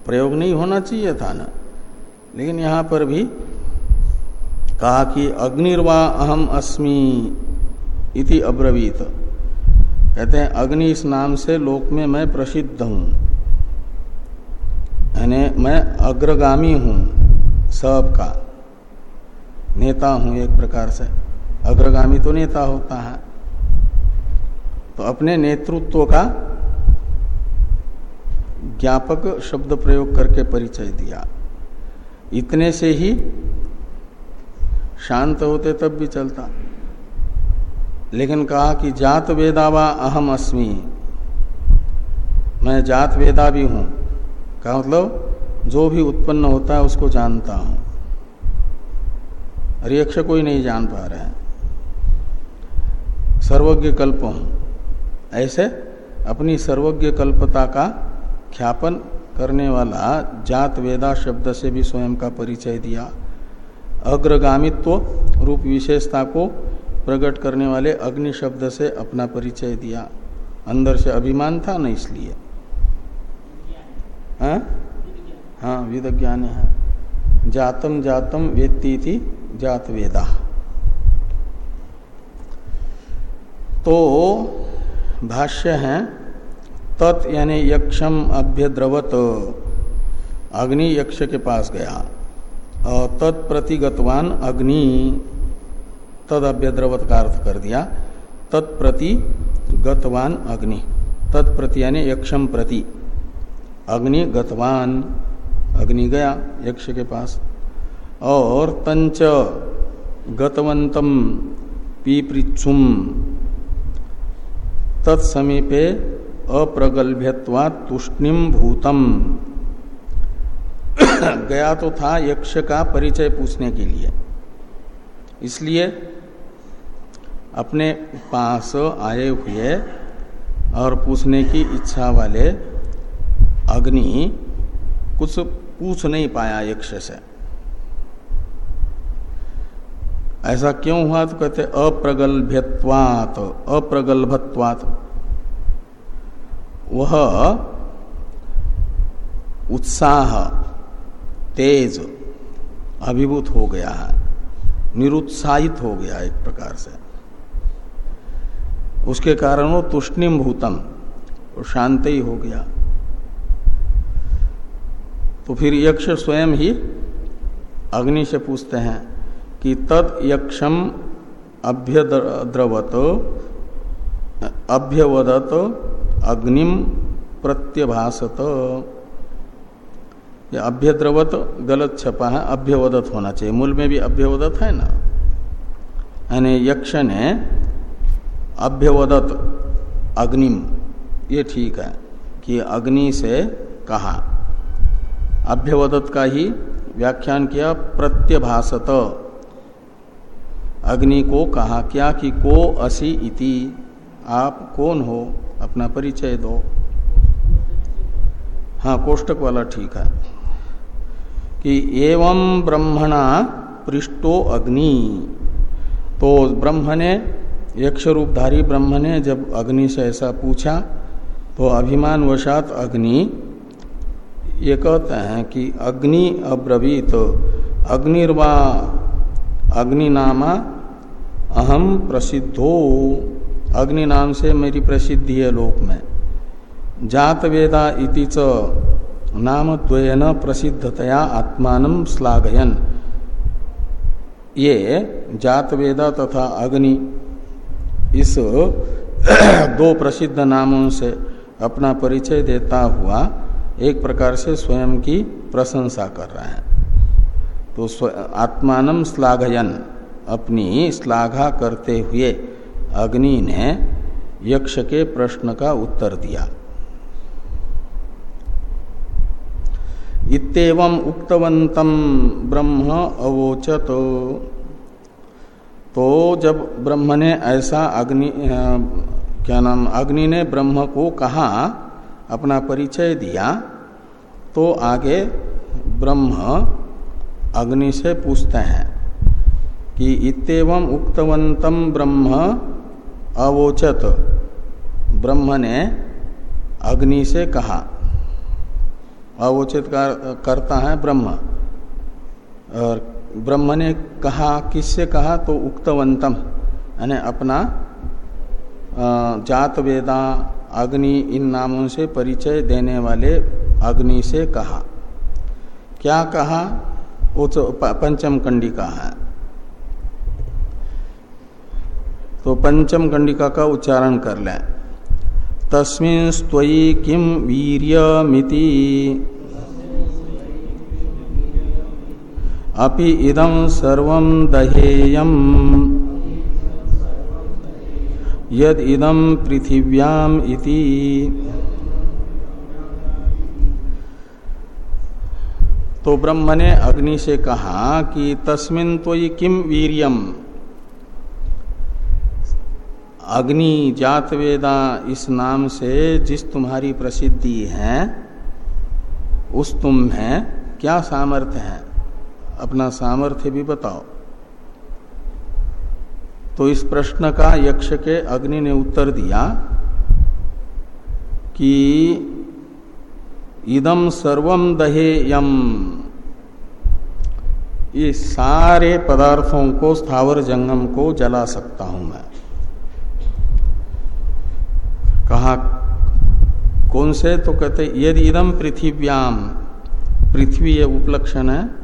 प्रयोग नहीं होना चाहिए था ना? लेकिन यहाँ पर भी कहा कि अग्निर्वा अहम अस्मि इति अब्रवीत। कहते हैं, अग्नि इस नाम से लोक में मैं प्रसिद्ध हूँ। यानी मैं अग्रगामी हूँ, सबका। नेता हूँ एक प्रकार से। अग्रगामी तो नेता होता है। तो अपने नेतृत्व का ज्ञापक शब्द प्रयोग करके परिचय दिया। इतने से ही शांत होते तब भी चलता। लेकिन कहा कि जात वेदा वेदावा अहम अस्मि। मैं जात वेदा भी हूँ। का मतलब जो भी उत्पन्न होता है उसको जानता हूँ। रियक्ष कोई नहीं जान पा रहे हैं। सर्वज्ञ कल्प हूँ। ऐसे अपनी सर्वज्ञ कल्पता का ख्यापन करने वाला जात वेदा शब्द से भी स्वयं का परिचय दिया। अग्रगामित्व रूप विशेषता को प्रकट करने वाले अग्नि शब्द से अपना परिचय दिया। अंदर से अभिमान था ना इसलिए? हाँ? हाँ विद ज्ञान है। जातम जातम वेत्ती थी, जात वेदा। तो भाष्य है, तत् यानी यक्षम अभ्यद्रवत, अग्नि यक्ष के पास गया। तत्प्रतिगतवान अग्नि। तद अभ्यद्रवत का अर्थ कर दिया। तत्प्रति गतवान अग्नि। तत्प्रति यानी यक्षम प्रति। अग्नि गतवान। अग्नि गया यक्ष के पास। और तंच गतवंतम पीपृच्छुम। तत्समीपे अप्रगल्भ्यवा तुष्णिम भूतम। गया तो था यक्ष का परिचय पूछने के लिए। इसलिए अपने पास आए हुए और पूछने की इच्छा वाले अग्नि कुछ पूछ नहीं पाया यक्ष से। ऐसा क्यों हुआ? तो कहते अप्रगल्भ्यवात अप्रगल्भत्वात। वह उत्साह, तेज, अभिभूत हो गया है, निरुत्साहित हो गया एक प्रकार से। उसके कारण वो तुष्णिम भूतम शांत ही हो गया। तो फिर यक्ष स्वयं ही अग्नि से पूछते हैं कि तद यक्षम अभ्यद्रवत, अभ्यवदत अग्निम प्रत्यभासत। ये अभ्यद्रवत गलत छपा है, अभ्यवदत होना चाहिए। मूल में भी अभ्यवदत है ना? यानी यक्ष ने अभ्यवदत अग्निम ये ठीक है कि अग्नि से कहा। अभ्यवदत का ही व्याख्यान किया, प्रत्यभासत। अग्नि को कहा, क्या कि को असी इति। आप कौन हो? अपना परिचय दो। हाँ कोष्टक वाला ठीक है। कि एवं ब्रह्मणा पृष्ठो अग्नि। तो ब्रह्म ने यक्ष रूपधारी ब्रह्म ने जब अग्नि से ऐसा पूछा तो अभिमान वशात अग्नि ये कहते हैं कि अग्नि अब्रवीत, अग्निर्वा, अग्नि नामा अहम प्रसिद्धो। अग्नि नाम से मेरी प्रसिद्धि है लोक में। जात वेदा इति च नाम द्वयन प्रसिद्धतया आत्मान श्लाघयन। ये जात वेदा तथा अग्नि इस दो प्रसिद्ध नामों से अपना परिचय देता हुआ एक प्रकार से स्वयं की प्रशंसा कर रहा है। तो आत्मान श्लाघयन। अपनी श्लाघा करते हुए अग्नि ने यक्ष के प्रश्न का उत्तर दिया। इतम उक्तवंतम ब्रह्म अवोचत। तो जब ब्रह्म ने ऐसा अग्नि क्या नाम, अग्नि ने ब्रह्म को कहा, अपना परिचय दिया तो आगे ब्रह्म अग्नि से पूछते हैं कि इतव उक्तवंतम ब्रह्म अवोचत। ब्रह्म ने अग्नि से कहा, अवोचित करता है ब्रह्म। और ब्रह्म ने कहा, किससे कहा? तो उक्तवंतम यानी अपना जात वेदा अग्नि, इन नामों से परिचय देने वाले अग्नि से कहा। क्या कहा? वो तो पंचम कंडिका है। तो पंचम कंडिका का उच्चारण कर लें। तस्मिन् स्त्वयि किम वीर्यमिति अपि इदं सर्वं दहेयम्। यद इदं पृथिव्याम इति। तो ब्रह्म ने अग्नि से कहा कि तस्मिन तो ये किम वीरियम? अग्नि जात वेदा इस नाम से जिस तुम्हारी प्रसिद्धि है, उस तुम में क्या सामर्थ्य है? अपना सामर्थ्य भी बताओ। तो इस प्रश्न का यक्ष के अग्नि ने उत्तर दिया कि इदम सर्वम दहे यम ये सारे पदार्थों को स्थावर जंगम को जला सकता हूँ मैं। कहा, कौन से? तो कहते, यदि इदम पृथिव्याम, पृथ्वी ये उपलक्षण है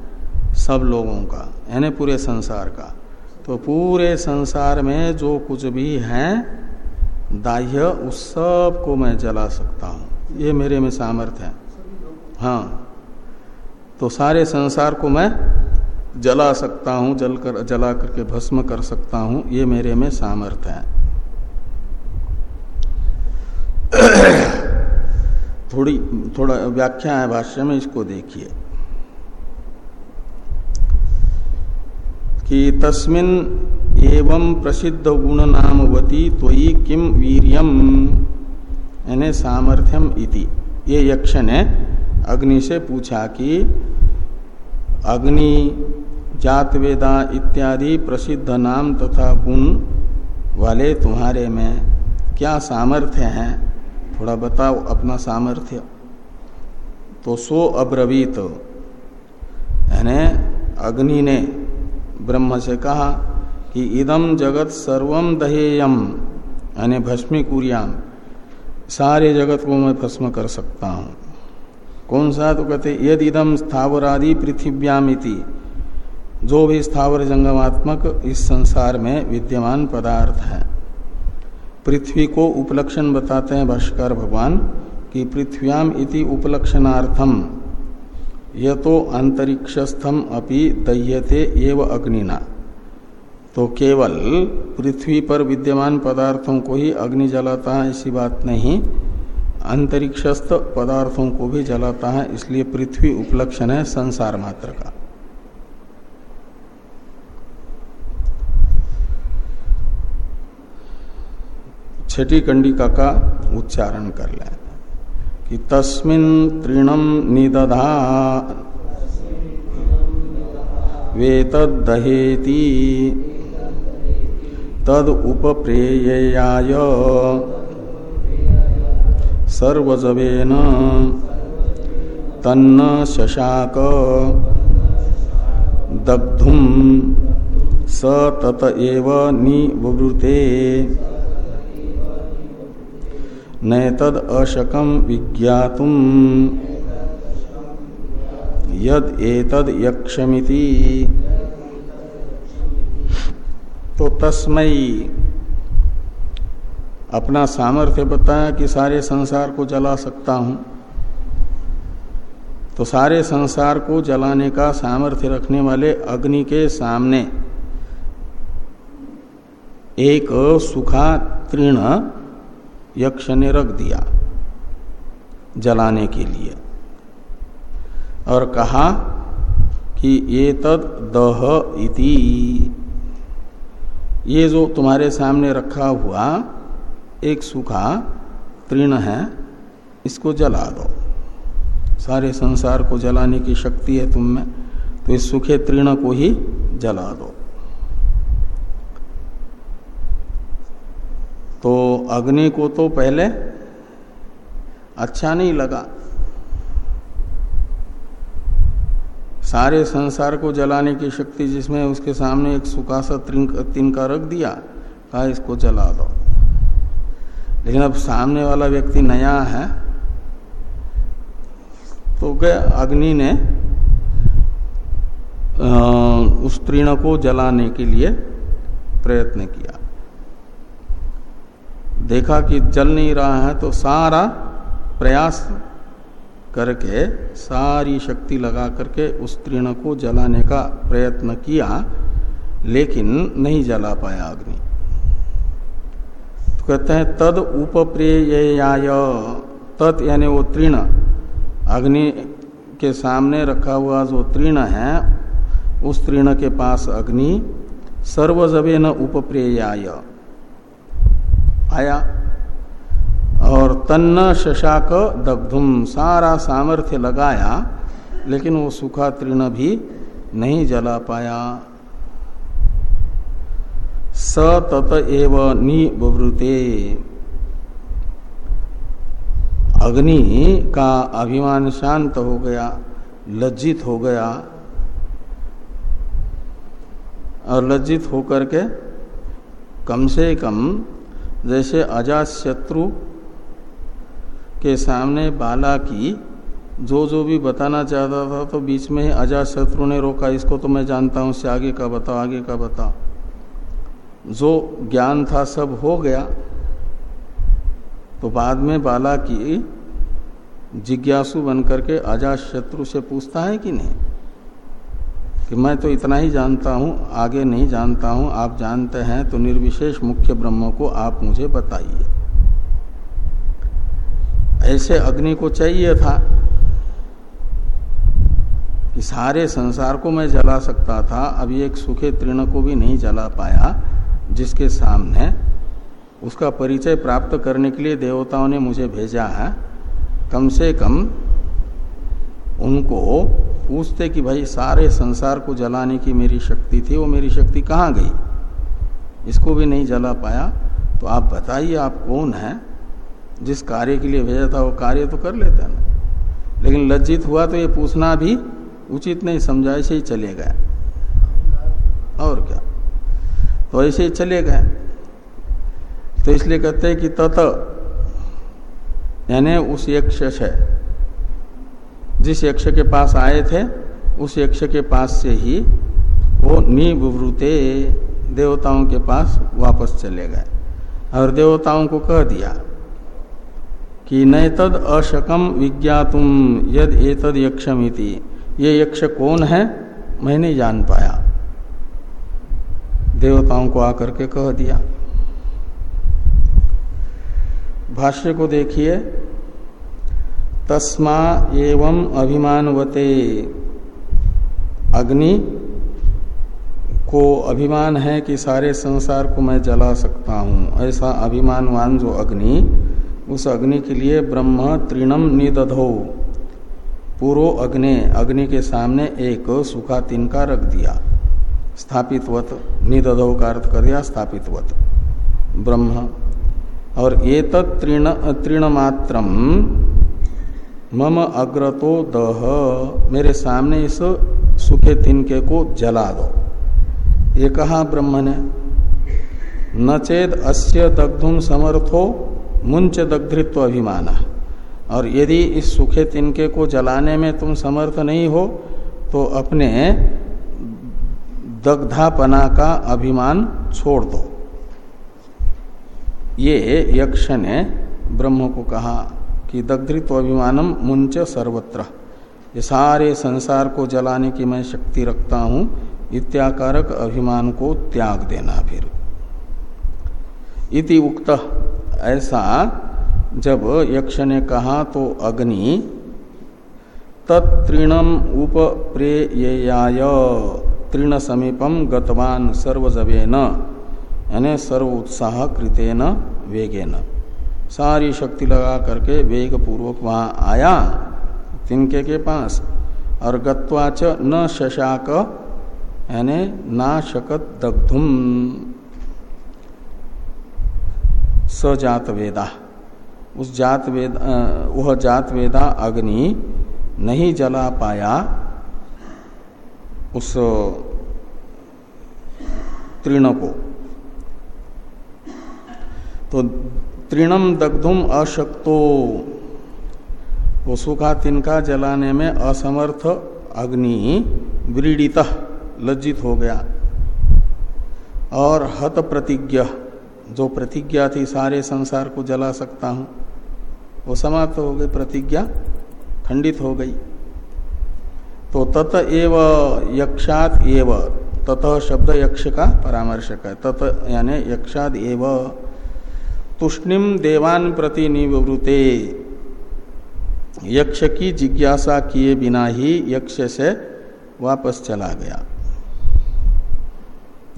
सब लोगों का, यानी पूरे संसार का। तो पूरे संसार में जो कुछ भी है, दाह्य, उस सबको मैं जला सकता हूँ। ये मेरे में सामर्थ्य है। हाँ। तो सारे संसार को मैं जला सकता हूँ, जल कर, जला करके भस्म कर सकता हूँ, ये मेरे में सामर्थ्य है। थोड़ी, थोड़ा व्याख्या है भाष्य में, इसको देखिए। कि तस्मिन एवं प्रसिद्ध गुण नामवती त्वयि किम वीरियम? यानी सामर्थ्यम इति। ये यक्ष ने अग्नि से पूछा कि अग्नि, जात वेदा इत्यादि प्रसिद्ध नाम तथा गुण वाले तुम्हारे में क्या सामर्थ्य हैं? थोड़ा बताओ अपना सामर्थ्य। तो सो अब्रवीत। यानी अग्नि ने ब्रह्म से कहा कि इदम जगत सर्वम दहेयम, यानी भस्मी सारे जगत को मैं भस्म कर सकता हूँ। कौन सा? तो कहते, यद इदम स्थावरादि पृथिव्यामिति जो भी स्थावर जंगमात्मक इस संसार में विद्यमान पदार्थ है। पृथ्वी को उपलक्षण बताते हैं भाष्कर भगवान कि पृथ्व्याम इति उपलक्षणार्थम। यह तो अंतरिक्षस्थम अपि दह्यते एव अग्निना। तो केवल पृथ्वी पर विद्यमान पदार्थों को ही अग्नि जलाता है, ऐसी बात नहीं। अंतरिक्षस्थ पदार्थों को भी जलाता है, इसलिए पृथ्वी उपलक्षण है संसार मात्र का। छठी कंडिका का उच्चारण कर लें। कि तस्मिन तृणम निदधा। वेतदहेति तद उपप्रेयाय सर्वजवेन। तन्न शशाक। दग्धुम। स तत एव निवृते। नैतद अशकम विज्ञातुम यद एतद यक्षमिति तो तस्मयी अपना सामर्थ्य बताया कि सारे संसार को जला सकता हूँ। तो सारे संसार को जलाने का सामर्थ्य रखने वाले अग्नि के सामने एक सुखा तृण यक्ष ने रख दिया जलाने के लिए और कहा कि ये तद दह इति। ये जो तुम्हारे सामने रखा हुआ एक सूखा तृण है, इसको जला दो। सारे संसार को जलाने की शक्ति है तुम में तो इस सूखे तृण को ही जला दो। तो अग्नि को तो पहले अच्छा नहीं लगा। सारे संसार को जलाने की शक्ति जिसमें उसके सामने एक सुखासा तिनका रख दिया, कहा, इसको जला दो। लेकिन अब सामने वाला व्यक्ति नया है तो क्या अग्नि ने उस तीर्ण को जलाने के लिए प्रयत्न किया। देखा कि जल नहीं रहा है तो सारा प्रयास करके, सारी शक्ति लगा करके उस तीर्ण को जलाने का प्रयत्न किया, लेकिन नहीं जला पाया अग्नि। तो कहते हैं, तद उपप्रेयाय तत् यानी वो तीर्ण अग्नि के सामने रखा हुआ जो तीर्ण है, उस तीर्ण के पास अग्नि सर्वजवे न उपप्रेयाय आया। और तन्न शशाक दग्धुम, सारा सामर्थ्य लगाया, लेकिन वो सुखा तृण भी नहीं जला पाया। स तत एव निवृते अग्नि का अभिमान शांत हो गया, लज्जित हो गया। और लज्जित होकर के कम से कम जैसे अजात शत्रु के सामने बाला की जो जो भी बताना चाहता था तो बीच में ही अजात शत्रु ने रोका, इसको तो मैं जानता हूँ उससे आगे का बताओ, आगे का बताओ। जो ज्ञान था, सब हो गया। तो बाद में बाला की जिज्ञासु बनकर के अजात शत्रु से पूछता है कि नहीं? कि मैं तो इतना ही जानता हूँ, आगे नहीं जानता हूँ, आप जानते हैं तो निर्विशेष मुख्य ब्रह्म को आप मुझे बताइए। ऐसे अग्नि को चाहिए था कि सारे संसार को मैं जला सकता था अभी एक सुखे तृण को भी नहीं जला पाया, जिसके सामने उसका परिचय प्राप्त करने के लिए देवताओं ने मुझे भेजा है। कम से कम उनको पूछते कि भाई, सारे संसार को जलाने की मेरी शक्ति थी, वो मेरी शक्ति कहाँ गई? इसको भी नहीं जला पाया। तो आप बताइए, आप कौन है? जिस कार्य के लिए भेजा था, वो कार्य तो कर लेता ना। लेकिन लज्जित हुआ तो ये पूछना भी उचित नहीं, समझा, ऐसे ही चले गए। और क्या? तो ऐसे ही चले गए। तो इसलिए कहते हैं कि तत, यानी उस यक्ष है। जिस यक्ष के पास आए थे, उस यक्ष के पास से ही वो निवृते देवताओं के पास वापस चले गए और देवताओं को कह दिया कि न तद अशकम विज्ञातुम यद एतद यक्षमिति। ये यक्ष कौन है? मैं नहीं जान पाया। देवताओं को आकर के कह दिया। भाष्य को देखिए तस्मा एवं अभिमानवते। अग्नि को अभिमान है कि सारे संसार को मैं जला सकता हूँ। ऐसा अभिमानवान जो अग्नि, उस अग्नि के लिए ब्रह्म तृणम निदधो। पूर्व अग्नि अग्नि के सामने एक सुखा तिनका रख दिया। स्थापितवत, निदधो का अर्थ कर दिया, स्थापितवत। ब्रह्म। और ये तृण तृण मात्रम मम अग्रतो दह। मेरे सामने इस सुखे तिनके को जला दो। ये कहा ब्रह्म ने न चेद अस्य दग्धुम समर्थो मुंच दग्धृत्व अभिमान। और यदि इस सुखे तिनके को जलाने में तुम समर्थ नहीं हो तो अपने दग्धापना का अभिमान छोड़ दो। ये यक्ष ने ब्रह्म को कहा कि दग्धृत्व अभिमानम मुंच सर्वत्र। ये सारे संसार को जलाने की मैं शक्ति रखता हूँ, इत्याकारक अभिमान को त्याग देना फिर। इति उक्त, ऐसा जब यक्ष ने कहा तो अग्नि तत्णम उपप्रेयाय तृण समीपम गतवान सर्वजवेन, यानी सर्व उत्साह कृतेन वेगेन। सारी शक्ति लगा करके वेग पूर्वक वहाँ आया, तिनके के पास। और गत्वाच न शशाक, यानी ना शकत दग्धुम। सजात वेदा उस जात वेद वह जात वेदा अग्नि नहीं जला पाया। उस तृण को। तो तृणम दग्धुम अशक्तो। वो सूखा तिनका जलाने में असमर्थ अग्नि व्रीडित लज्जित हो गया। और हत प्रतिज्ञ, जो प्रतिज्ञा थी, सारे संसार को जला सकता हूँ। वो समाप्त हो गई, प्रतिज्ञा खंडित हो गई। तो तत एव यक्षात एव, तत शब्द यक्ष का परामर्शक है। तत यानी यक्षाद एव। तुष्णिम देवान प्रति निवृते यक्ष की जिज्ञासा किए बिना ही यक्ष से वापस चला गया।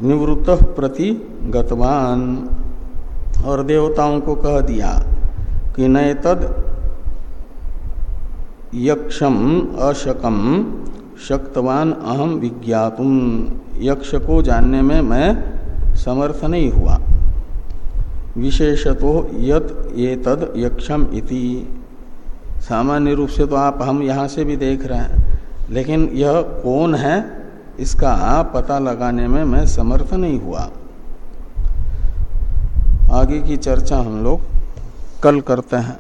निवृत्त प्रति गतवान। और देवताओं को कह दिया कि नए तद यक्षम अशकम शक्तवान अहम विज्ञातुम। यक्ष को जानने में मैं समर्थ नहीं हुआ। विशेषतो यत ये तद यक्षम इति। सामान्य रूप से तो आप, हम यहाँ से भी देख रहे हैं। लेकिन यह कौन है, इसका पता लगाने में मैं समर्थ नहीं हुआ। आगे की चर्चा हम लोग कल करते हैं।